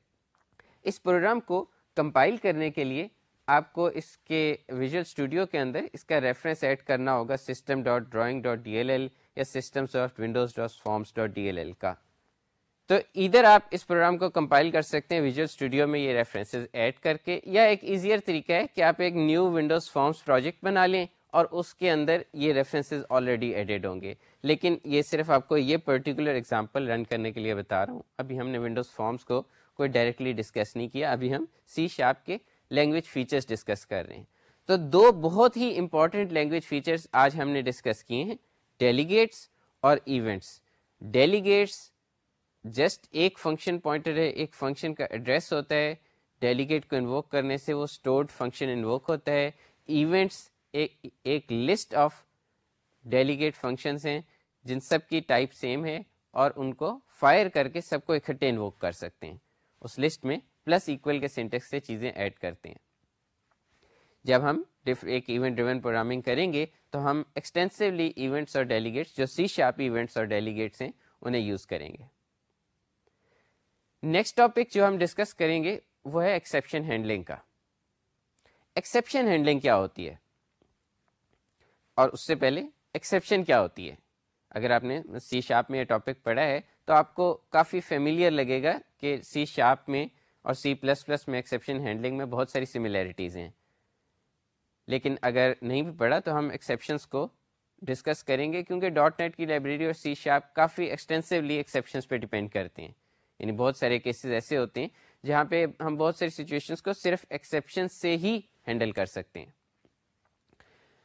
اس پروگرام کو کمپائل کرنے کے لیے آپ کو اس کے ویژول اسٹوڈیو کے اندر اس کا ریفرنس ایڈ کرنا ہوگا system dot drawing dot D L L یا system soft windows dot forms dot D L L کا۔ تو ادھر آپ اس پروگرام کو کمپائل کر سکتے ہیں ویژول اسٹوڈیو میں یہ ریفرنسز ایڈ کر کے یا ایک ایزیئر طریقہ ہے کہ آپ ایک نیو ونڈوز فارمس پروجیکٹ بنا لیں اور اس کے اندر یہ ریفرنسز آلریڈی ایڈیڈ ہوں گے۔ لیکن یہ صرف آپ کو یہ پرٹیکولر ایگزامپل رن کرنے کے لیے بتا رہا ہوں۔ ابھی ہم نے ونڈوز فارمس کو کوئی ڈائریکٹلی ڈسکس نہیں کیا، ابھی ہم سی شاپ کے لینگویج فیچرز ڈسکس کر رہے ہیں۔ تو دو بہت ہی امپورٹنٹ لینگویج فیچرز آج ہم نے ڈسکس کیے ہیں۔ ڈیلیگیٹس اور ایونٹس ڈیلیگیٹس جسٹ ایک فنکشن پوائنٹر ہے، ایک فنکشن کا ایڈریس ہوتا ہے۔ ڈیلیگیٹ کو انووک کرنے سے وہ اسٹورڈ فنکشن انووک ہوتا ہے۔ ایونٹس ایک لسٹ آف ڈیلیگیٹ فنکشنس ہیں، جن سب کی ٹائپ سیم ہے اور ان کو فائر کر کے سب کو اکٹھے انووک کر سکتے ہیں۔ اس لسٹ میں پلس ایکول کے سینٹیکس سے چیزیں ایڈ کرتے ہیں۔ جب ہم ایک ایونٹ ڈریون پروگرامنگ کریں گے تو ہم ایکسٹینسولی ایونٹس اور ڈیلیگیٹس جو سی شاپ ایونٹس اور ڈیلیگیٹس ہیں، انہیں یوز کریں گے۔ نیکسٹ ٹاپک جو ہم ڈسکس کریں گے، وہ ہے ایکسیپشن ہینڈلنگ کا۔ ایکسیپشن ہینڈلنگ کیا ہوتی ہے؟ اور اس سے پہلے ایکسیپشن کیا ہوتی ہے؟ اگر آپ نے سی شاپ میں یہ ٹاپک پڑھا ہے، تو آپ کو کافی فیملیئر لگے گا کہ سی شاپ میں اور سی پلس پلس میں ایکسیپشن ہینڈلنگ میں بہت ساری سملیرٹیز ہیں۔ لیکن اگر نہیں بھی پڑھا تو ہم ایکسیپشنس کو ڈسکس کریں گے کیونکہ ڈاٹ نیٹ کی لائبریری اور سی شاپ کافی ایکسٹینسولی ایکسیپشنس پہ ڈپینڈ کرتے ہیں۔ یعنی بہت سارے کیسز ایسے ہوتے ہیں جہاں پہ ہم بہت ساری سچویشنس کو صرف ایکسیپشن سے ہی ہینڈل کر سکتے ہیں۔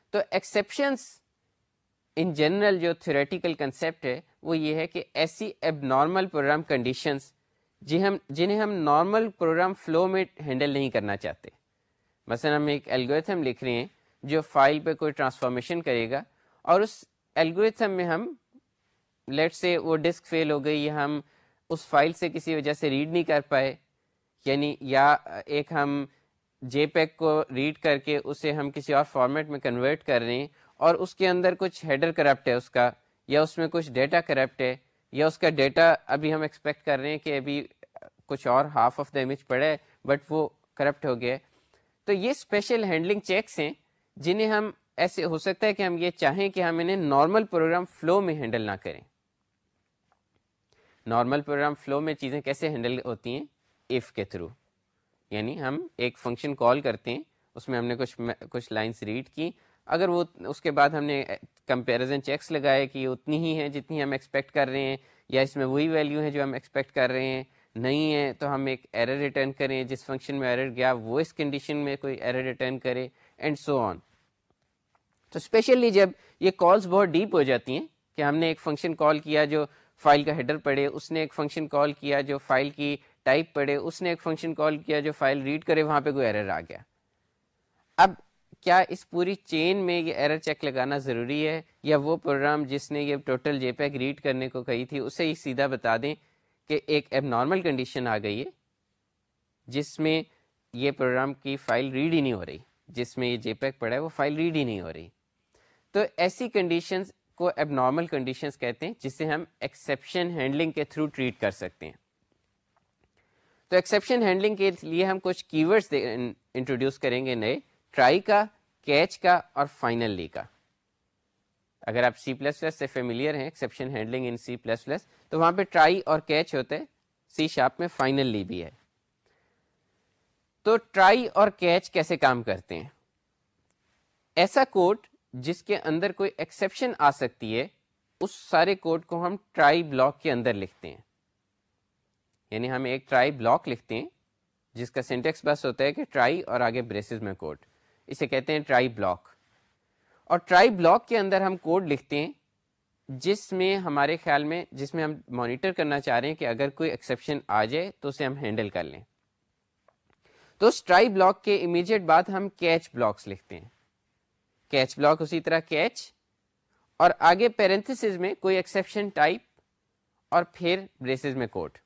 تو ایکسیپشنس ان جنرل جو تھیوریٹیکل کنسیپٹ ہے وہ یہ ہے کہ ایسی ایب نارمل پروگرام کنڈیشنس جی ہم جنہیں ہم نارمل پروگرام فلو میں ہینڈل نہیں کرنا چاہتے۔ مثلا ہم ایک الگوریتھم لکھ رہے ہیں جو فائل پہ کوئی ٹرانسفارمیشن کرے گا اور اس الگوریتھم میں ہم لیٹ سے وہ ڈسک فیل ہو گئی یا ہم اس فائل سے کسی وجہ سے ریڈ نہیں کر پائے یعنی یا ایک ہم جے پیک کو ریڈ کر کے اسے ہم کسی اور فارمیٹ میں کنورٹ کر رہے ہیں اور اس کے اندر کچھ ہیڈر کرپٹ ہے اس کا، یا اس میں کچھ ڈیٹا کرپٹ ہے۔ یا اس کا ڈیٹا ابھی ہم ایکسپیکٹ کر رہے ہیں کہ ابھی کچھ اور ہاف آف دا امیج پڑا ہے بٹ وہ کرپٹ ہو گیا۔ تو یہ اسپیشل ہینڈلنگ چیکس ہیں جنہیں ہم ایسے، ہو سکتا ہے کہ ہم یہ چاہیں کہ ہم انہیں نارمل پروگرام فلو میں ہینڈل نہ کریں۔ نارمل پروگرام فلو میں چیزیں کیسے ہینڈل ہوتی ہیں؟ ایف کے تھرو یعنی ہم ایک فنکشن کال کرتے ہیں، اس میں ہم نے کچھ کچھ لائنس ریڈ کی اگر وہ اس کے بعد ہم نے کمپیریزن چیکس لگائے کہ یہ اتنی ہی ہیں جتنی ہم ایکسپیکٹ کر رہے ہیں، یا اس میں وہی ویلیو ہے جو ہم ایکسپیکٹ کر رہے ہیں، نہیں ہے تو ہم ایک ایرر ریٹرن کریں، جس فنکشن میں ایرر گیا، وہ اس کنڈیشن میں کوئی ایرر ریٹرن کرے اینڈ سو آن تو اسپیشلی جب یہ کالس بہت ڈیپ ہو جاتی ہیں، کہ ہم نے ایک فنکشن کال کیا جو فائل کا ہیڈر پڑے، اس نے ایک فنکشن کال کیا جو فائل کی ٹائپ پڑے، اس نے ایک فنکشن کال کیا جو فائل ریڈ کرے، وہاں پہ کوئی ایرر آ گیا۔ اب کیا اس پوری چین میں یہ ایرر چیک لگانا ضروری ہے یا وہ پروگرام جس نے یہ ٹوٹل جے پیک ریڈ کرنے کو کہی تھی، اسے ہی سیدھا بتا دیں کہ ایک ایب نارمل کنڈیشن آ گئی ہے، جس میں یہ پروگرام کی فائل ریڈ ہی نہیں ہو رہی، جس میں یہ جے پیک پڑا ہے وہ فائل ریڈ ہی نہیں ہو رہی۔ تو ایسی کنڈیشنز کو ایب نارمل کنڈیشنز کہتے ہیں، جسے ہم ایکسیپشن ہینڈلنگ کے تھرو ٹریٹ کر سکتے ہیں۔ تو ایکسیپشن ہینڈلنگ کے لیے ہم کچھ کی ورڈس انٹروڈیوس کریں گے نئے۔ ٹرائی کا، کیچ کا اور فائنلی کا۔ اگر آپ سی پلس پلس سے فیملیئر ہیں exception handling in C plus plus تو وہاں پہ ٹرائی اور کیچ ہوتے سی شاپ میں فائنلی بھی ہے۔ تو ٹرائی اور کیچ کیسے کام کرتے ہیں؟ ایسا کوڈ جس کے اندر کوئی ایکسیپشن آ سکتی ہے، اس سارے کوڈ کو ہم ٹرائی بلاک کے اندر لکھتے ہیں۔ یعنی ہم ایک ٹرائی بلاک لکھتے ہیں، جس کا سینٹیکس بس ہوتا ہے کہ ٹرائی اور آگے بریسز میں کوڈ۔ اسے کہتے ہیں ٹرائی بلاک۔ اور ٹرائی بلاک کے اندر ہم کوڈ لکھتے ہیں جس میں ہمارے خیال میں، جس میں ہم مانیٹر کرنا چاہ رہے ہیں کہ اگر کوئی ایکسیپشن آ جائے تو اسے ہم ہینڈل کر لیں۔ تو اس ٹرائی بلاک کے امیجیٹ بعد ہم کیچ بلاکس لکھتے ہیں۔ کیچ بلاک اسی طرح کیچ۔ اور آگے پیرنتھس میں کوئی ایکسیپشن ٹائپ اور پھر بریسز میں کوڈ۔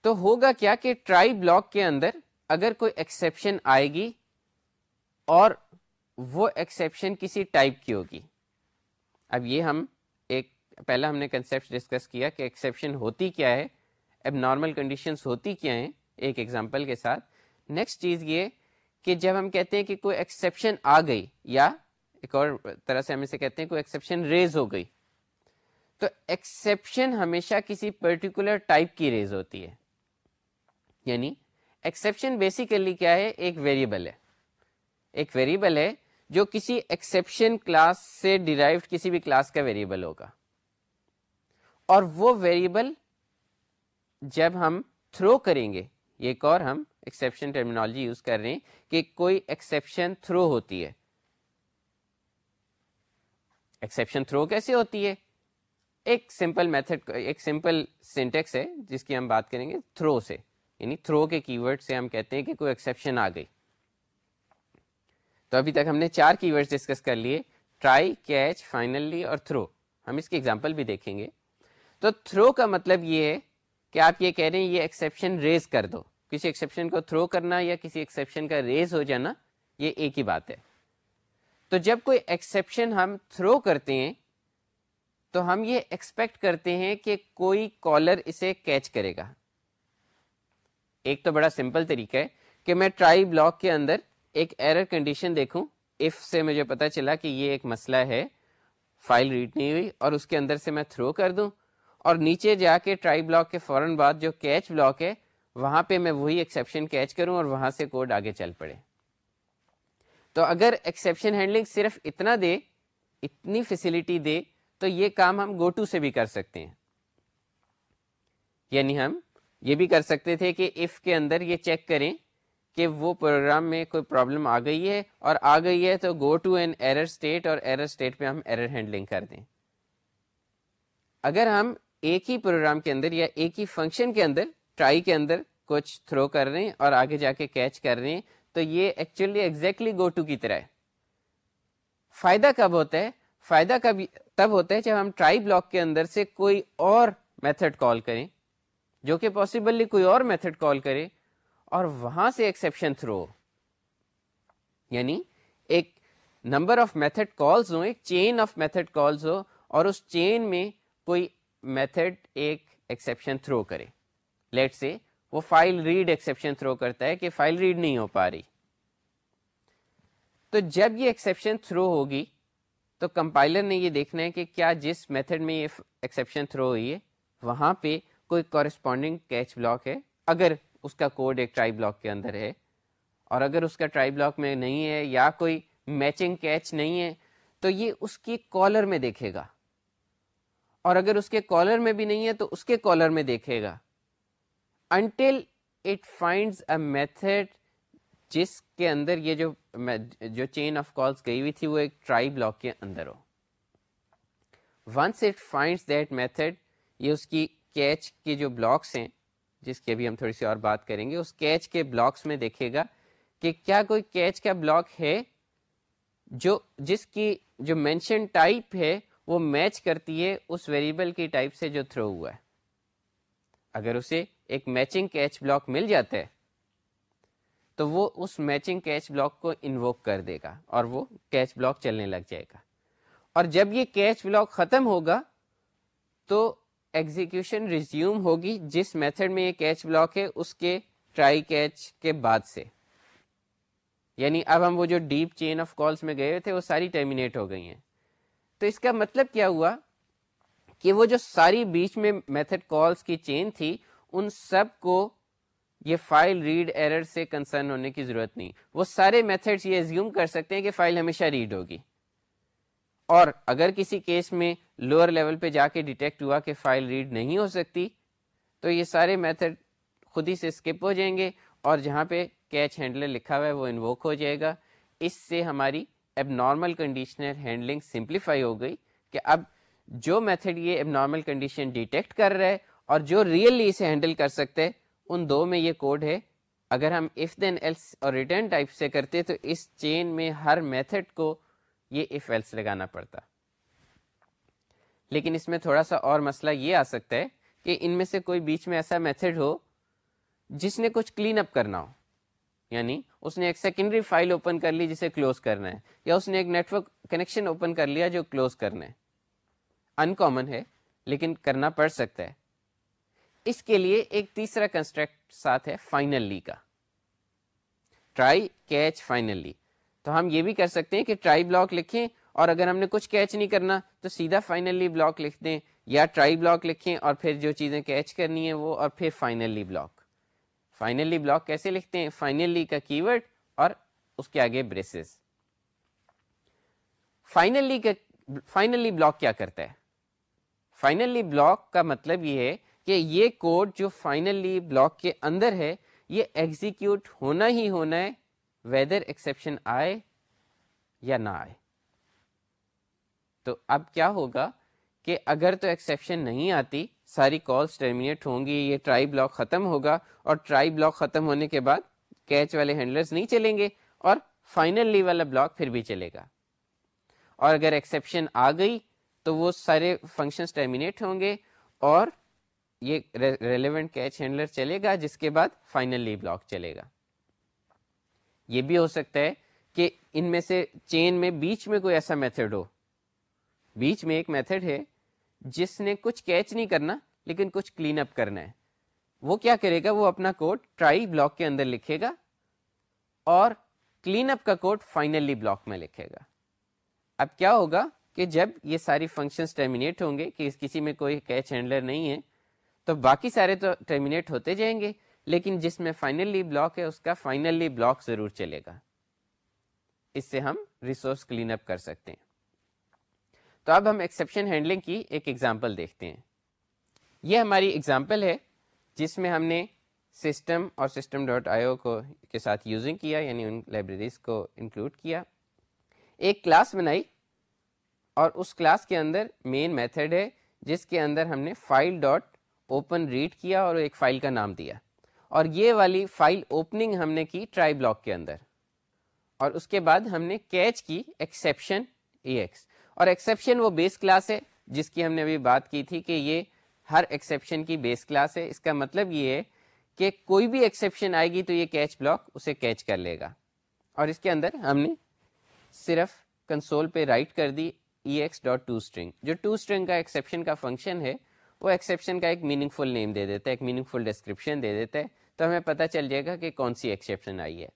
تو ہوگا کیا کہ ٹرائی بلاک کے اندر اگر کوئی ایکسیپشن آئے گی اور وہ ایکسیپشن کسی ٹائپ کی ہوگی۔ اب یہ ہم ایک پہلا ہم نے کنسیپٹ ڈسکس کیا کہ ایکسیپشن ہوتی کیا ہے اب نارمل کنڈیشنس ہوتی کیا ہیں، ایک ایگزامپل کے ساتھ۔ نیکسٹ چیز یہ کہ جب ہم کہتے ہیں کہ کوئی ایکسیپشن آ گئی یا ایک اور طرح سے ہم اسے کہتے ہیں کوئی ایکسیپشن ریز ہو گئی، تو ایکسیپشن ہمیشہ کسی پرٹیکولر ٹائپ کی ریز ہوتی ہے۔ یعنی ایکسیپشن بیسیکلی کیا ہے؟ ایک ویریبل ہے۔ ایک ویریبل ہے جو کسی ایکسیپشن کلاس سے ڈیرائیوڈ کسی بھی کلاس کا ویریبل ہوگا۔ اور وہ ویریبل جب ہم تھرو کریں گے ایک اور ہم ایکسیپشن ٹرمینالوجی یوز کر رہے ہیں کہ کوئی ایکسیپشن تھرو ہوتی ہے۔ ایکسیپشن تھرو کیسے ہوتی ہے؟ ایک سمپل میتھڈ ایک سمپل سینٹیکس ہے جس کی ہم بات کریں گے تھرو سے۔ یعنی تھرو کے کی ورڈ سے ہم کہتے ہیں کہ کوئی ایکسیپشن آ گئی۔ تو ابھی تک ہم نے چار کی ورڈ ڈسکس کر لیے ٹرائی کیچ فائنلی اور تھرو ہم اس کی ایگزامپل بھی دیکھیں گے۔ تو تھرو کا مطلب یہ ہے کہ آپ یہ کہہ رہے ہیں یہ ایکسیپشن ریز کر دو۔ کسی ایکسیپشن کو تھرو کرنا یا کسی ایکسیپشن کا ریز ہو جانا، یہ ایک ہی بات ہے۔ تو جب کوئی ایکسیپشن ہم تھرو کرتے ہیں، تو ہم یہ ایکسپیکٹ کرتے ہیں کہ کوئی کالر اسے کیچ کرے گا۔ ایک تو بڑا سمپل طریقہ ہے کہ میں ٹرائی بلاک کے اندر ایک ایرر کنڈیشن دیکھوں اف سے مجھے پتا چلا کہ یہ ایک مسئلہ ہے، فائل ریڈ نہیں ہوئی اور اس کے اندر سے میں تھرو کر دوں۔ اور نیچے جا کے ٹرائی بلاک کے فوراً بعد جو کیچ بلاک ہے، وہاں پہ میں وہی ایکسیپشن کیچ کروں اور وہاں سے کوڈ آگے چل پڑے۔ تو اگر ایکسیپشن ہینڈلنگ صرف اتنا دے، اتنی فیسلٹی دے، تو یہ کام ہم گو ٹو سے بھی کر سکتے ہیں۔ یعنی ہم یہ بھی کر سکتے تھے کہ اف کے اندر یہ چیک کریں کہ وہ پروگرام میں کوئی پرابلم آ گئی ہے اور آ گئی ہے تو go to an error state اور ایرر اسٹیٹ پہ ہم ایرر ہینڈلنگ کر دیں۔ اگر ہم ایک ہی پروگرام کے اندر یا ایک ہی فنکشن کے اندر ٹرائی کے اندر کچھ تھرو کر رہے ہیں اور آگے جا کے کیچ کر رہے ہیں تو یہ ایکچولی ایگزیکٹلی گو ٹو کی طرح ہے۔ فائدہ کب ہوتا ہے؟ فائدہ کب تب ہوتا ہے جب ہم ٹرائی بلاک کے اندر سے کوئی اور میتھڈ کال کریں۔ جو کہ پاسبلی کوئی اور میتھڈ کال کرے اور وہاں سے ایکسپشن تھرو یعنی ایک نمبر آف میتھڈ کالز ہو ایک چین آف میتھڈ کالز ہو اور اس چین میں کوئی میتھڈ ایک ایکسیپشن تھرو کرے. لیٹ سے وہ فائل ریڈ ایکسیپشن تھرو کرتا ہے کہ فائل ریڈ نہیں ہو پا رہی. تو جب یہ ایکسیپشن تھرو ہوگی، تو کمپائلر نے یہ دیکھنا ہے کہ کیا جس میتھڈ میں یہ ایکسیپشن تھرو ہوئی ہے، وہاں پہ کوئی کورسپونڈنگ کیچ بلاک ہے۔ اگر اس کا کوڈ ایک ٹرائی بلاک کے اندر ہے اور اگر اس کا ٹرائی بلاک میں نہیں ہے یا کوئی میچنگ کیچ نہیں ہے، تو یہ اس کی کالر میں دیکھے گا۔ اور اگر اس کے کالر میں بھی نہیں ہے، تو اس کے کالر میں دیکھے گا۔ Until it finds a method جس کے اندر یہ جو جو چین آف کالس گئی ہوئی تھی، وہ ایک ٹرائی بلاک کے اندر ہو۔ Once it finds that method یہ اس کی کیچ کے جو بلاکس ہیں، جس کی ابھی ہم تھوڑی سی اور بات کریں گے، اس کیچ کے بلاکس میں دیکھے گا کہ کیا کوئی کیچ کا بلاک ہے جو جس کی جو مینشن ٹائپ ہے، وہ میچ کرتی ہے اس ویریبل کی ٹائپ سے جو تھرو ہوا ہے۔ اگر اسے ایک میچنگ کیچ بلاک مل جاتا ہے، تو وہ اس میچنگ کیچ بلاک کو انووک کر دے گا اور وہ کیچ بلاک چلنے لگ جائے گا۔ اور جب یہ کیچ بلاک ختم ہوگا، تو ایگزیکشن ریزیوم ہوگی جس میتھڈ میں یہ کیچ بلاک ہے، اس کے ٹرائی کیچ کے بعد سے۔ یعنی اب ہم وہ جو ڈیپ چین آف کالس میں گئے تھے، وہ ساری ٹرمینیٹ ہو گئی ہیں۔ تو اس کا مطلب کیا ہوا؟ کہ وہ جو ساری بیچ میں میتھڈ کالس کی چین تھی، ان سب کو یہ فائل ریڈ ایرر سے کنسرن ہونے کی ضرورت نہیں۔ وہ سارے میتھڈ یہ زیوم کر سکتے ہیں کہ فائل ہمیشہ ریڈ ہوگی۔ اور اگر کسی کیس میں لوور لیول پہ جا کے ڈیٹیکٹ ہوا کہ فائل ریڈ نہیں ہو سکتی، تو یہ سارے میتھڈ خود ہی سے اسکپ ہو جائیں گے اور جہاں پہ کیچ ہینڈلر لکھا ہوا ہے وہ انووک ہو جائے گا۔ اس سے ہماری اب نارمل کنڈیشنر ہینڈلنگ سمپلیفائی ہو گئی کہ اب جو میتھڈ یہ اب نارمل کنڈیشن ڈیٹیکٹ کر رہا ہے اور جو ریئلی اسے ہینڈل کر سکتے ان دو میں یہ کوڈ ہے۔ اگر ہم اف دین ایلس اور ریٹرن ٹائپ سے کرتے تو اس چین میں ہر میتھڈ کو یہ اف ایلس لگانا پڑتا۔ لیکن اس میں تھوڑا سا اور مسئلہ یہ آ سکتا ہے کہ ان میں سے کوئی بیچ میں ایسا میتھڈ ہو جس نے کچھ کلین اپ کرنا ہو۔ یعنی اس نے ایک سیکنڈری فائل اوپن کر لی جسے کلوز کرنا ہے، یا اس نے ایک نیٹورک کنیکشن اوپن کر لیا جو کلوز کرنا ہے۔ ان کامن ہے، لیکن کرنا پڑ سکتا ہے۔ اس کے لیے ایک تیسرا کنسٹرکٹ ساتھ ہے فائنلی کا۔ ٹرائی کیچ فائنلی تو ہم یہ بھی کر سکتے ہیں کہ ٹرائی بلاک لکھیں اور اگر ہم نے کچھ کیچ نہیں کرنا تو سیدھا فائنلی بلاک لکھ دیں یا ٹرائی بلاک لکھیں اور پھر جو چیزیں کیچ کرنی ہیں وہ اور پھر فائنلی بلاک فائنلی بلاک کیسے لکھتے ہیں؟ فائنلی کا کی ورڈ اور اس کے آگے بریسز فائنلی کا فائنلی بلاک کیا کرتا ہے؟ فائنلی بلاک کا مطلب یہ ہے کہ یہ کوڈ جو فائنلی بلاک کے اندر ہے، یہ ایگزیکیوٹ ہونا ہی ہونا ہے ویدر ایکسپشن آئے یا نہ آئے تو اب کیا ہوگا کہ اگر تو ایکسیپشن نہیں آتی، ساری کالس ٹرمینیٹ ہوں گی، یہ ٹرائی بلاک ختم ہوگا اور ٹرائی بلاک ختم ہونے کے بعد کیچ والے ہینڈلرز نہیں چلیں گے اور فائنلی والا بلاک پھر بھی چلے گا۔ اور اگر ایکسیپشن آ گئی تو وہ سارے فنکشنز ٹرمینیٹ ہوں گے اور یہ ریلیونٹ کیچ ہینڈلر چلے گا، جس کے بعد فائنلی بلاک چلے گا۔ یہ بھی ہو سکتا ہے کہ ان میں سے چین میں بیچ میں کوئی ایسا میتھڈ ہو۔ بیچ میں ایک میتھڈ ہے جس نے کچھ کیچ نہیں کرنا، لیکن کچھ کلین اپ کرنا ہے۔ وہ کیا کرے گا؟ وہ اپنا کوڈ ٹرائی بلاک کے اندر لکھے گا اور کلین اپ کا کوڈ فائنلی بلاک میں لکھے گا۔ اب کیا ہوگا کہ جب یہ ساری فنکشنز ٹرمینیٹ ہوں گے، کہ کسی میں کوئی کیچ ہینڈلر نہیں ہے، تو باقی سارے تو ٹرمینیٹ ہوتے جائیں گے۔ لیکن جس میں فائنلی بلاک ہے، اس کا فائنلی بلاک ضرور چلے گا۔ اس سے ہم ریسورس کلین اپ کر سکتے ہیں۔ تو اب ہم ایکسیپشن ہینڈلنگ کی ایک ایگزامپل دیکھتے ہیں۔ یہ ہماری ایگزامپل ہے جس میں ہم نے سسٹم اور سسٹم ڈاٹ آئی او کو کے ساتھ یوزنگ کیا یعنی ان لائبریریز کو انکلوڈ کیا۔ ایک کلاس بنائی اور اس کلاس کے اندر مین میتھڈ ہے، جس کے اندر ہم نے فائل ڈاٹ اوپن ریڈ کیا اور ایک فائل کا نام دیا۔ اور یہ والی فائل اوپننگ ہم نے کی ٹرائی بلاک کے اندر۔ اور اس کے بعد ہم نے کیچ کی ایکسیپشن ای ایکس اور ایکسیپشن وہ بیس کلاس ہے، جس کی ہم نے ابھی بات کی تھی کہ یہ ہر ایکسیپشن کی بیس کلاس ہے۔ اس کا مطلب یہ ہے کہ کوئی بھی ایکسیپشن آئے گی تو یہ کیچ بلاک اسے کیچ کر لے گا۔ اور اس کے اندر ہم نے صرف کنسول پہ رائٹ کر دی E X dot to string جو ٹو اسٹرنگ کا ایکسیپشن کا فنکشن ہے وہ ایکسیپشن کا ایک میننگ فل نیم دے دیتا ہے ایک میننگ فل ڈسکرپشن دے دیتا ہے تو ہمیں پتہ چل جائے گا کہ کون سی ایکسیپشن آئی ہے۔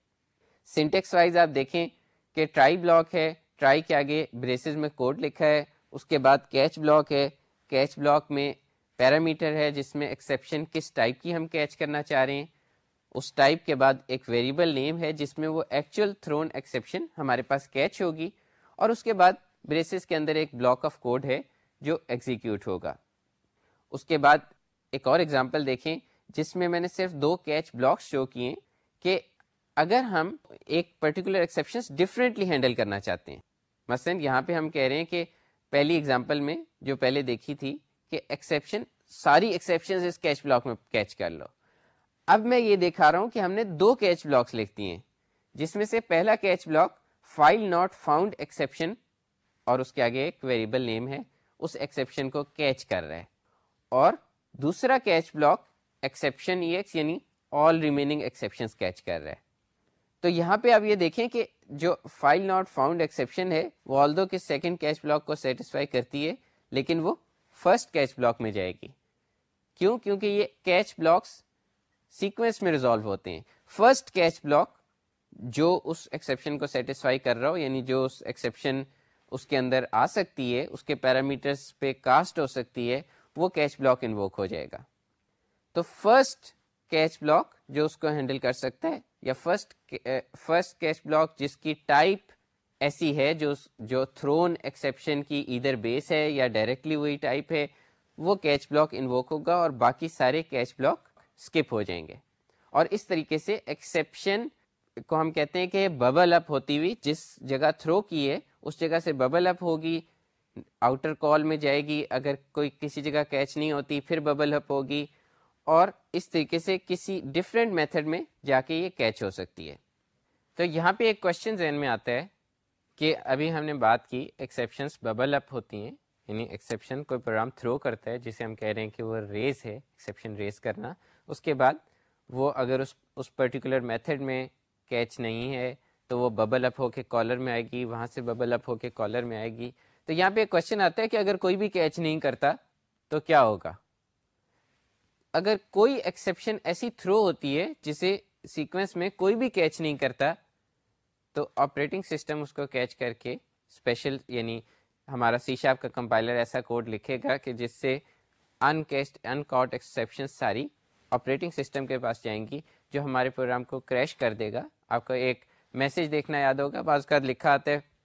سنٹیکس وائز آپ دیکھیں کہ ٹرائی بلاک ہے ٹرائی کے آگے بریسز میں کوڈ لکھا ہے، اس کے بعد کیچ بلاک ہے۔ کیچ بلاک میں پیرامیٹر ہے، جس میں ایکسیپشن کس ٹائپ کی ہم کیچ کرنا چاہ رہے ہیں۔ اس ٹائپ کے بعد ایک ویریبل نیم ہے، جس میں وہ ایکچوئل تھرون ایکسیپشن ہمارے پاس کیچ ہوگی۔ اور اس کے بعد بریسز کے اندر ایک بلاک آف کوڈ ہے جو ایگزیکیوٹ ہوگا۔ اس کے بعد ایک اور ایگزامپل دیکھیں، جس میں میں نے صرف دو کیچ بلاکس شو کیے کہ اگر ہم ایک پرٹیکولر ایکسیپشن ڈفرینٹلی ہینڈل کرنا چاہتے ہیں۔ مثلا یہاں پہ ہم کہہ رہے ہیں کہ پہلی ایگزامپل میں جو پہلے دیکھی تھی کہ ایکسیپشن ساری ایکسیپشن اس کیچ بلاک میں کیچ کر لو۔ اب میں یہ دکھا رہا ہوں کہ ہم نے دو کیچ بلاکس لکھ دیے جس میں سے پہلا catch block file not found exception اور اس کے آگے ایک ویریبل نیم ہے، اس ایکسیپشن کو کیچ کر رہا ہے۔ اور دوسرا catch block exception E X یعنی آل ریمیننگ ایکسیپشن کیچ کر رہا ہے۔ تو یہاں پہ آپ یہ دیکھیں کہ جو فائل ناٹ فاؤنڈ ایکسیپشن ہے، وہ آل دو کے سیکنڈ کیچ بلاک کو سیٹسفائی کرتی ہے، لیکن وہ فرسٹ کیچ بلاک میں جائے گی۔ کیوں؟ کیونکہ یہ کیچ بلاکس سیکوینس میں ریزالو ہوتے ہیں۔ فرسٹ کیچ بلاک جو اس ایکسیپشن کو سیٹسفائی کر رہا ہو یعنی جو اس ایکسیپشن اس کے اندر آ سکتی ہے، اس کے پیرامیٹرس پہ کاسٹ ہو سکتی ہے وہ کیچ بلاک انووک ہو جائے گا۔ تو فرسٹ کیچ بلاک جو اس کو ہینڈل کر سکتا ہے یا فرسٹ فرسٹ کیچ بلاک جس کی ٹائپ ایسی ہے جو جو تھرون ایکسیپشن کی ادھر بیس ہے یا ڈائریکٹلی وہی ٹائپ ہے، وہ کیچ بلاک انووک ہوگا اور باقی سارے کیچ بلاک اسکپ ہو جائیں گے۔ اور اس طریقے سے ایکسیپشن کو ہم کہتے ہیں کہ ببل اپ ہوتی ہوئی جس جگہ تھرو کی ہے، اس جگہ سے ببل اپ ہوگی آؤٹر کال میں جائے گی، اگر کوئی کسی جگہ کیچ نہیں ہوتی، پھر ببل اپ ہوگی، اور اس طریقے سے کسی ڈفرینٹ میتھڈ میں جا کے یہ کیچ ہو سکتی ہے۔ تو یہاں پہ ایک کوشچن ذہن میں آتا ہے کہ ابھی ہم نے بات کی ایکسیپشنس ببل اپ ہوتی ہیں یعنی ایکسیپشن کوئی پروگرام تھرو کرتا ہے، جسے ہم کہہ رہے ہیں کہ وہ ریز ہے ایکسیپشن ریز کرنا، اس کے بعد وہ اگر اس اس پرٹیکولر میتھڈ میں کیچ نہیں ہے تو وہ ببل اپ ہو کے کالر میں آئے گی، وہاں سے ببل اپ ہو کے کالر میں آئے گی۔ تو یہاں پہ کوشچن آتا ہے کہ اگر کوئی بھی کیچ نہیں کرتا تو کیا ہوگا؟ اگر کوئی ایکسیپشن ایسی تھرو ہوتی ہے جسے سیکوینس میں کوئی بھی کیچ نہیں کرتا تو آپریٹنگ سسٹم اس کو کیچ کر کے اسپیشل یعنی ہمارا سی شاپ کا کمپائلر ایسا کوڈ لکھے گا کہ جس سے ان کیسٹ ان کاٹ ایکسیپشن ساری آپریٹنگ سسٹم کے پاس جائیں گی جو ہمارے پروگرام کو کریش کر دے گا۔ آپ کو ایک میسج دیکھنا یاد ہوگا، بعض کا لکھا آتا ہے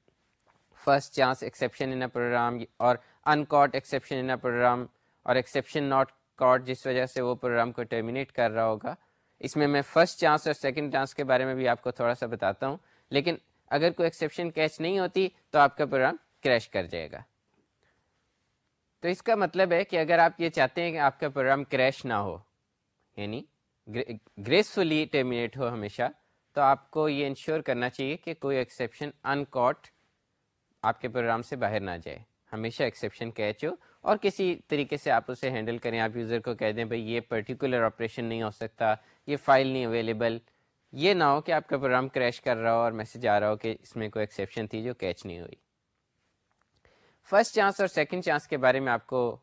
first chance exception in a program اور uncaught exception in a program اور ایکسیپشن ناٹ کاٹ جس وجہ سے وہ پروگرام کو ٹرمینیٹ کر رہا ہوگا۔ اس میں میں فرسٹ چانس اور سیکنڈ چانس کے بارے میں بھی آپ کو تھوڑا سا بتاتا ہوں۔ لیکن اگر کوئی ایکسیپشن کیچ نہیں ہوتی تو آپ کا پروگرام کریش کر جائے گا۔ تو اس کا مطلب ہے کہ اگر آپ یہ چاہتے ہیں کہ آپ کا پروگرام کریش نہ ہو یعنی گریسفلی ٹرمینیٹ ہو ہمیشہ، تو آپ کو یہ انشور کرنا چاہیے کہ کوئی ایکسیپشن ان کاٹ آپ کے پروگرام سے باہر نہ جائے۔ ہمیشہ ایکسیپشن کیچ ہو اور کسی طریقے سے آپ اسے ہینڈل کریں۔ آپ یوزر کو کہہ دیں، بھائی، یہ پرٹیکولر آپریشن نہیں ہو سکتا، یہ فائل نہیں اویلیبل یہ نہ ہو کہ آپ کا پروگرام کریش کر رہا ہو اور میسج آ رہا ہو کہ اس میں کوئی ایکسیپشن تھی جو کیچ نہیں ہوئی۔ فرسٹ چانس اور سیکنڈ چانس کے بارے میں آپ کو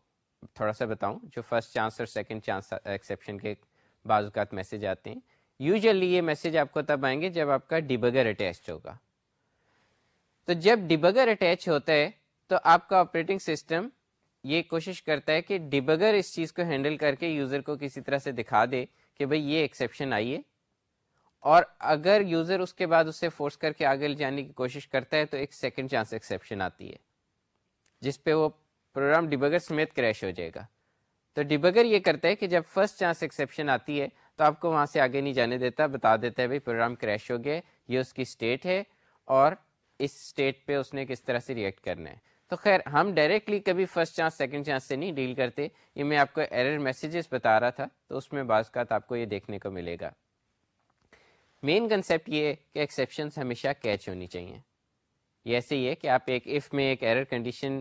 تھوڑا سا بتاؤں۔ جو فرسٹ چانس اور سیکنڈ چانس ایکسیپشن کے بعض اوقات میسج آتے ہیں۔ یوزلی یہ میسج آپ کو تب آئیں گے جب آپ کا ڈیبگر اٹیچ ہوگا۔ تو جب ڈیبگر اٹیچ ہوتا ہے تو آپ کا آپریٹنگ سسٹم یہ کوشش کرتا ہے کہ ڈیبگر اس چیز کو ہینڈل کر کے یوزر کو کسی طرح سے دکھا دے کہ بھئی یہ ایکسیپشن آئی ہے۔ اور اگر یوزر اس کے بعد اسے فورس کر کے آگے جانے کی کوشش کرتا ہے تو ایک سیکنڈ چانس ایکسیپشن آتی ہے، جس پہ وہ پروگرام ڈیبگر سمیت کریش ہو جائے گا۔ تو ڈیبگر یہ کرتا ہے کہ جب فرسٹ چانس ایکسیپشن آتی ہے تو آپ کو وہاں سے آگے نہیں جانے دیتا، بتا دیتا ہے بھائی پروگرام کریش ہو گیا یہ اس کی اسٹیٹ ہے اور اس اسٹیٹ پہ اس نے کس طرح سے ریئیکٹ کرنا ہے۔ تو خیر، ہم ڈائریکٹلی کبھی فرسٹ چانس سیکنڈ چانس سے نہیں ڈیل کرتے۔ یہ میں آپ کو ایرر میسیجز بتا رہا تھا، تو اس میں بعض کا آپ کو یہ دیکھنے کو ملے گا۔ مین کنسیپٹ یہ ہے کہ ایکسیپشنس ہمیشہ کیچ ہونی چاہیے۔ یہ ایسے ہی ہے کہ آپ ایک ایف میں ایک ایرر کنڈیشن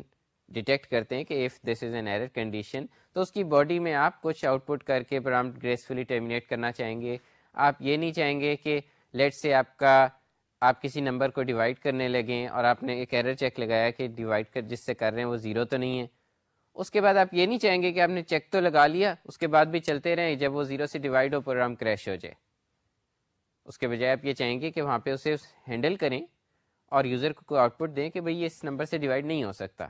ڈیٹیکٹ کرتے ہیں کہ if this is an error condition تو اس کی باڈی میں آپ کچھ آؤٹ پٹ کر کے پروگرام گریسفلی ٹرمینیٹ کرنا چاہیں گے۔ آپ یہ نہیں چاہیں گے کہ لیٹ سے آپ کا آپ کسی نمبر کو ڈیوائڈ کرنے لگیں اور آپ نے ایک ایرر چیک لگایا کہ ڈیوائڈ کر جس سے کر رہے ہیں وہ زیرو تو نہیں ہے۔ اس کے بعد آپ یہ نہیں چاہیں گے کہ آپ نے چیک تو لگا لیا، اس کے بعد بھی چلتے رہیں جب وہ زیرو سے ڈیوائڈ ہو پروگرام کریش ہو جائے۔ اس کے بجائے آپ یہ چاہیں گے کہ وہاں پہ اسے ہینڈل کریں اور یوزر کو آؤٹ پٹ دیں کہ بھئی یہ اس نمبر سے ڈیوائڈ نہیں ہو سکتا۔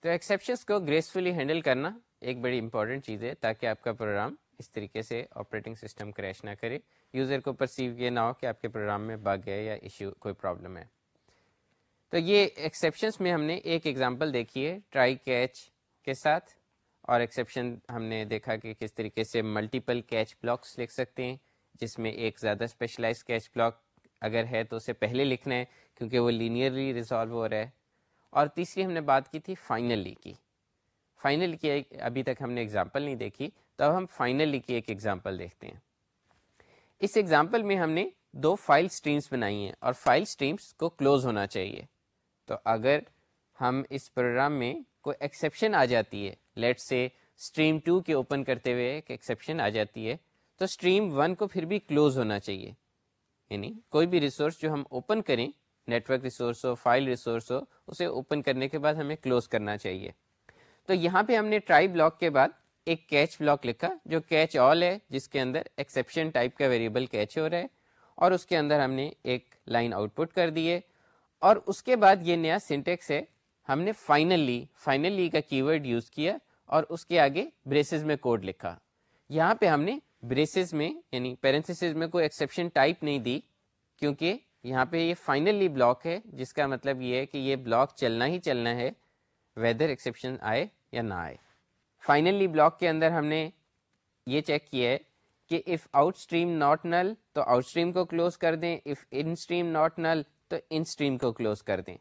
تو ایکسیپشنس کو گریسفلی ہینڈل کرنا ایک بڑی امپورٹنٹ چیز ہے تاکہ آپ کا پروگرام اس طریقے سے آپریٹنگ سسٹم کریش نہ کرے۔ یوزر کو پرسیو یہ نہ ہو کہ آپ کے پروگرام میں بگ ہے یا ایشو کوئی پرابلم ہے۔ تو یہ ایکسیپشنس میں ہم نے ایک ایگزامپل دیکھی ہے ٹرائی کیچ کے ساتھ۔ اور ایکسیپشن ہم نے دیکھا کہ کس طریقے سے ملٹیپل کیچ بلاکس لکھ سکتے ہیں، جس میں ایک زیادہ اسپیشلائز کیچ بلاک اگر ہے تو اسے پہلے لکھنا ہے، کیونکہ وہ لینئرلی ریزالو ہو رہا ہے۔ اور تیسری ہم نے بات کی تھی فائنلی کی۔ فائنل کی ابھی تک ہم نے اگزامپل نہیں دیکھی۔ تو اب ہم فائنلی کی ایک ایگزامپل دیکھتے ہیں۔ اس ایگزامپل میں ہم نے دو فائل سٹریمز بنائی ہیں اور فائل سٹریمز کو کلوز ہونا چاہیے۔ تو اگر ہم اس پروگرام میں کوئی ایکسیپشن آ جاتی ہے لیٹ سے اسٹریم ٹو کے اوپن کرتے ہوئے ایک ایکسیپشن آ جاتی ہے، تو اسٹریم ون کو پھر بھی کلوز ہونا چاہیے۔ یعنی کوئی بھی ریسورس جو ہم اوپن کریں نیٹورک ریسورس ہو فائل ریسورس ہو، اسے اوپن کرنے کے بعد ہمیں کلوز کرنا چاہیے۔ تو یہاں پہ ہم نے ٹرائی بلاک کے بعد ایک کیچ بلاک لکھا جو کیچ آل ہے، جس کے اندر ایکسیپشن ٹائپ کا ویریبل کیچ ہو رہا ہے اور اس کے اندر ہم نے ایک لائن آؤٹ پٹ کر دی ہے اور اس کے بعد یہ نیا سنٹیکس ہے، ہم نے فائنلی فائنلی کا کی ورڈ یوز کیا اور اس کے آگے بریسز میں کوڈ لکھا۔ یہاں پہ ہم نے بریسز میں یعنی پیرنس میں کوئی ایکسیپشن ٹائپ نہیں دی، کیونکہ یہاں پہ یہ فائنلی بلاک ہے، جس کا مطلب یہ ہے کہ یہ بلاک چلنا ہی چلنا ہے ویدر ایکسیپشن آئے یا نہ آئے۔ فائنلی بلاک کے اندر ہم نے یہ چیک کیا ہے کہ if out stream not null تو آؤٹ اسٹریم کو کلوز کر دیں if in stream not null تو ان اسٹریم کو کلوز کر دیں۔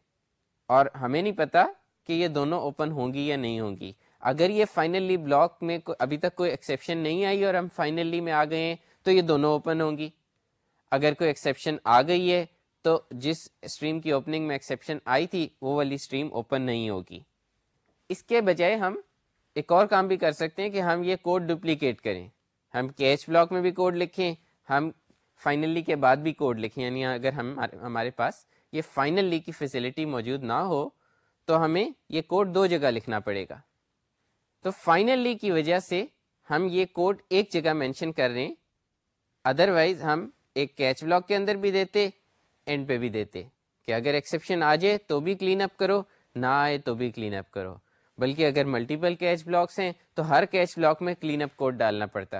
اور ہمیں نہیں پتا کہ یہ دونوں اوپن ہوں گی یا نہیں ہوں گی۔ اگر یہ فائنلی بلاک میں ابھی تک کوئی ایکسیپشن نہیں آئی اور ہم فائنلی میں آ گئے ہیں تو یہ دونوں اوپن ہوں گی۔ اگر کوئی ایکسیپشن آ گئی ہے تو جس اسٹریم کی اوپننگ میں ایکسیپشن آئی تھی، وہ والی اسٹریم اوپن نہیں ہوگی۔ اس کے بجائے ہم ایک اور کام بھی کر سکتے ہیں کہ ہم یہ کوڈ ڈپلیکیٹ کریں۔ ہم کیچ بلاک میں بھی کوڈ لکھیں، ہم فائنلی کے بعد بھی کوڈ لکھیں۔ یعنی اگر ہم، ہمارے پاس یہ فائنلی کی فیسلٹی موجود نہ ہو، تو ہمیں یہ کوڈ دو جگہ لکھنا پڑے گا۔ تو فائنلی کی وجہ سے ہم یہ کوڈ ایک جگہ مینشن کر رہے ہیں۔ ادروائز ہم ایک کیچ بلاک کے اندر بھی دیتے اینڈ پہ بھی دیتے۔ کہ اگر ایکسیپشن آ جائے تو بھی کلین اپ کرو، نہ آئے تو بھی کلین اپ کرو۔ بلکہ اگر ملٹیپل کیچ بلاکس ہیں تو ہر کیچ بلاک میں کلین اپ کوڈ ڈالنا پڑتا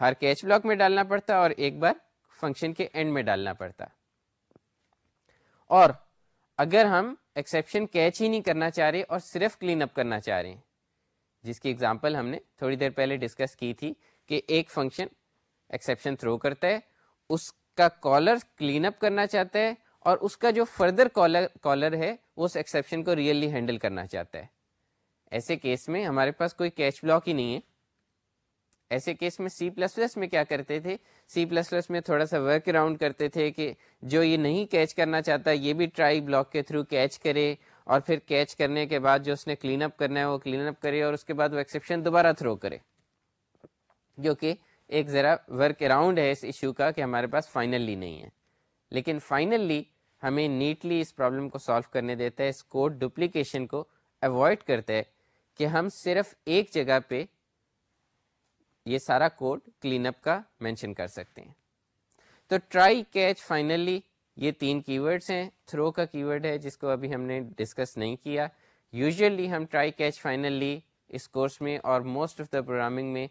ہر کیچ بلاک میں ڈالنا پڑتا اور ایک بار فنکشن کے اینڈ میں ڈالنا پڑتا۔ اور اگر ہم ایکسیپشن کیچ ہی نہیں کرنا چاہ رہے اور صرف کلین اپ کرنا چاہ رہے ہیں، جس کی ایگزامپل ہم نے تھوڑی دیر پہلے ڈسکس کی تھی کہ ایک فنکشن ایکسیپشن تھرو کرتا ہے، اس کا کالر کلین اپ کرنا چاہتا ہے اور اس کا جو فردر کالر ہے، وہ اس ایکسیپشن کو ریئلی ہینڈل کرنا چاہتا ہے۔ ایسے کیس میں ہمارے پاس کوئی کیچ بلاک ہی نہیں ہے۔ ایسے کیس میں سی پلس پلس میں کیا کرتے تھے؟ سی پلس پلس میں تھوڑا سا ورک اراؤنڈ کرتے تھے کہ جو یہ نہیں کیچ کرنا چاہتا، یہ بھی ٹرائی بلاک کے تھرو کیچ کرے اور پھر کیچ کرنے کے بعد جو اس نے کلین اپ کرنا ہے وہ کلین اپ کرے اور اس کے بعد وہ ایکسیپشن دوبارہ تھرو کرے۔ جو کہ ایک ذرا ورک اراؤنڈ ہے اس ایشو کا کہ ہمارے پاس فائنلی نہیں ہے۔ لیکن فائنلی ہمیں نیٹلی اس پرابلم کو سالو کرنے دیتا ہے، اس کوڈ ڈپلیکیشن کو اوائڈ کرتا ہے۔ کہ ہم صرف ایک جگہ پہ یہ سارا کوڈ کلین اپ کا مینشن کر سکتے ہیں۔ تو ٹرائی کیچ فائنلی یہ تین کی ورڈس ہیں۔ تھرو کا کی ورڈ ہے جس کو ابھی ہم نے ڈسکس نہیں کیا۔ یوزلی ہم ٹرائی کیچ فائنلی اس کورس میں اور موسٹ آف دا پروگرامنگ میں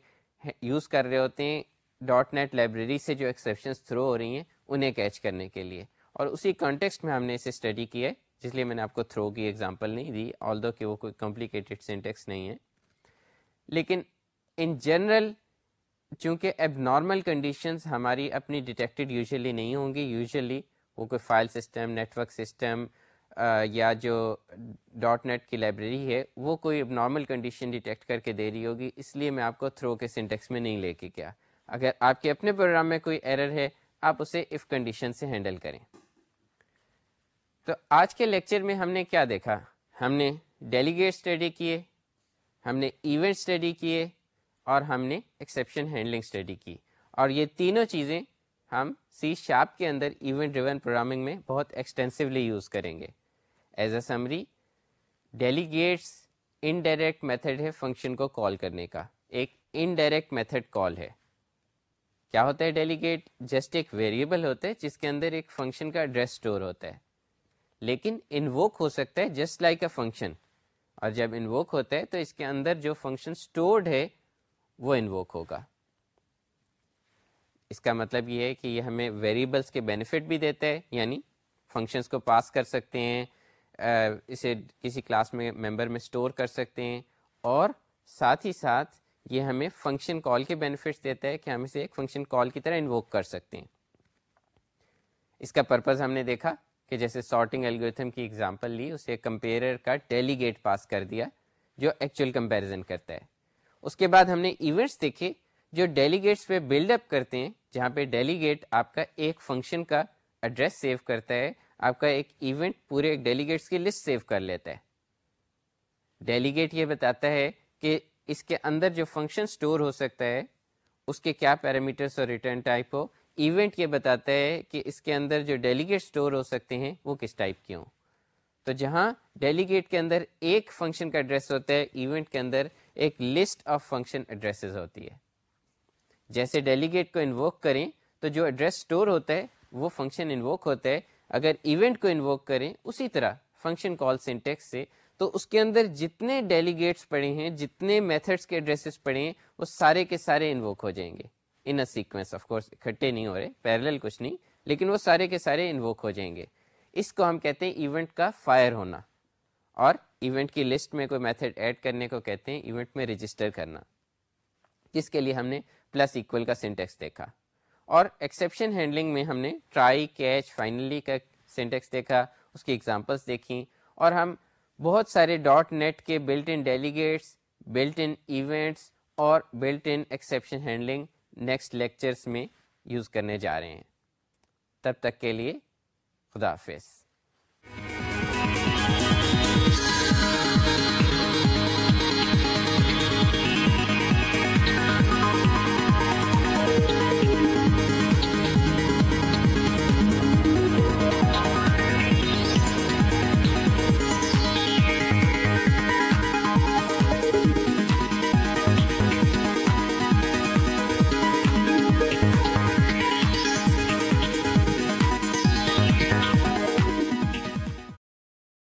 یوز کر رہے ہوتے ہیں. ڈاٹ نیٹ لائبریری سے جو ایکسیپشنس تھرو ہو رہی ہیں انہیں کیچ کرنے کے لیے۔ اور اسی کانٹیکسٹ میں ہم نے اسے اسٹڈی کیا ہے۔ جس لیے میں نے آپ کو تھرو کی ایگزامپل نہیں دی آل دو کہ وہ کوئی کمپلیکیٹڈ سینٹیکس نہیں ہے. لیکن ان جنرل چونکہ اب نارمل کنڈیشنز ہماری اپنی ڈیٹیکٹڈ یوزلی نہیں ہوں گی یوزلی وہ کوئی فائل سسٹم نیٹورک سسٹم یا جو ڈاٹ نیٹ کی لائبریری ہے، وہ کوئی نارمل کنڈیشن ڈیٹیکٹ کر کے دے رہی ہوگی، اس لیے میں آپ کو تھرو کے سینٹیکس میں نہیں لے کے کیا اگر آپ کے اپنے پروگرام میں کوئی ایرر ہے، آپ اسے اف کنڈیشن سے ہینڈل کریں۔ تو آج کے لیکچر میں ہم نے کیا دیکھا؟ ہم نے ڈیلیگیٹ اسٹڈی کیے، ہم نے ایونٹ اسٹڈی کیے اور ہم نے ایکسیپشن ہینڈلنگ اسٹڈی کی۔ اور یہ تینوں چیزیں ہم سی شاپ کے اندر ایونٹ ڈریون پروگرامنگ میں بہت ایکسٹینسولی یوز کریں گے۔ As a summary delegates indirect method ہے فنکشن کو کال کرنے کا۔ ایک انڈائریکٹ میتھڈ کال ہے۔ کیا ہوتا ہے ڈیلیگیٹ جسٹ ایک ویریبل ہوتا ہے جس کے اندر ایک فنکشن کا ایڈریس اسٹور ہوتا ہے۔ لیکن انووک ہو سکتا ہے جسٹ لائک اے فنکشن اور جب انووک ہوتا ہے تو اس کے اندر جو فنکشن اسٹورڈ ہے وہ انووک ہوگا. اس کا مطلب یہ ہے کہ یہ ہمیں ویریبلس کے بینیفٹ بھی دیتا ہے یعنی فنکشنس کو پاس کر سکتے ہیں اسے کسی کلاس میں ممبر میں اسٹور کر سکتے ہیں، اور ساتھ ہی ساتھ یہ ہمیں فنکشن کال کے بینیفٹس دیتا ہے کہ ہم اسے ایک فنکشن کال کی طرح انووک کر سکتے ہیں۔ اس کا پرپز ہم نے دیکھا کہ جیسے سارٹنگ الگوریتھم کی ایگزامپل لی، اسے کمپیرر کا ڈیلیگیٹ پاس کر دیا، جو ایکچوئل کمپیریزن کرتا ہے۔ اس کے بعد ہم نے ایونٹس دیکھے، جو ڈیلیگیٹس پہ بلڈ اپ کرتے ہیں، جہاں پہ ڈیلیگیٹ آپ کا ایک فنکشن کا ایڈریس سیو کرتا ہے، آپ کا ایک ایونٹ پورے ایک ڈیلیگیٹس کی لسٹ سیو کر لیتا ہے۔ ڈیلیگیٹ یہ بتاتا ہے کہ اس کے اندر جو فنکشن اسٹور ہو سکتا ہے، اس کے کیا پیرامیٹرس اور ریٹرن ٹائپ ہو ایونٹ یہ بتاتا ہے کہ اس کے اندر جو ڈیلیگیٹ اسٹور ہو سکتے ہیں، وہ کس ٹائپ کے ہوں؟ تو جہاں ڈیلیگیٹ کے اندر ایک فنکشن کا ایڈریس ہوتا ہے، ایونٹ کے اندر ایک لسٹ آف فنکشن ایڈریسز ہوتی ہے۔ جیسے ڈیلیگیٹ کو انووک کریں، تو جو ایڈریس اسٹور ہوتا ہے، وہ فنکشن انووک ہوتا ہے۔ اگر ایونٹ کو انووک کریں، اسی طرح فنکشن کال سینٹیکس سے۔ تو اس کے اندر جتنے ڈیلیگیٹس پڑے ہیں، جتنے میتھڈس کے ایڈریسز پڑے ہیں، وہ سارے کے سارے انووک ہو جائیں گے۔ In a sequence of course اکٹھے نہیں ہو رہے پیرل کچھ نہیں، لیکن وہ سارے کے سارے انووک ہو جائیں گے۔ اس کو ہم کہتے ہیں ایونٹ کا فائر ہونا۔ اور ایونٹ کی لسٹ میں کوئی میتھڈ ایڈ کرنے کو کہتے ہیں ایونٹ میں رجسٹر کرنا۔ جس کے لیے ہم نے پلس ایکول کا سینٹیکس دیکھا۔ اور ایکسیپشن ہینڈلنگ میں ہم نے ٹرائی کیچ فائنلی کا سینٹیکس دیکھا، اس کی ایگزامپلس دیکھیں اور ہم بہت سارے ڈاٹ نیٹ کے built in delegates built in events اور built in exception handling next lectures میں یوز کرنے جا رہے ہیں۔ تب تک کے لیے خدا حافظ۔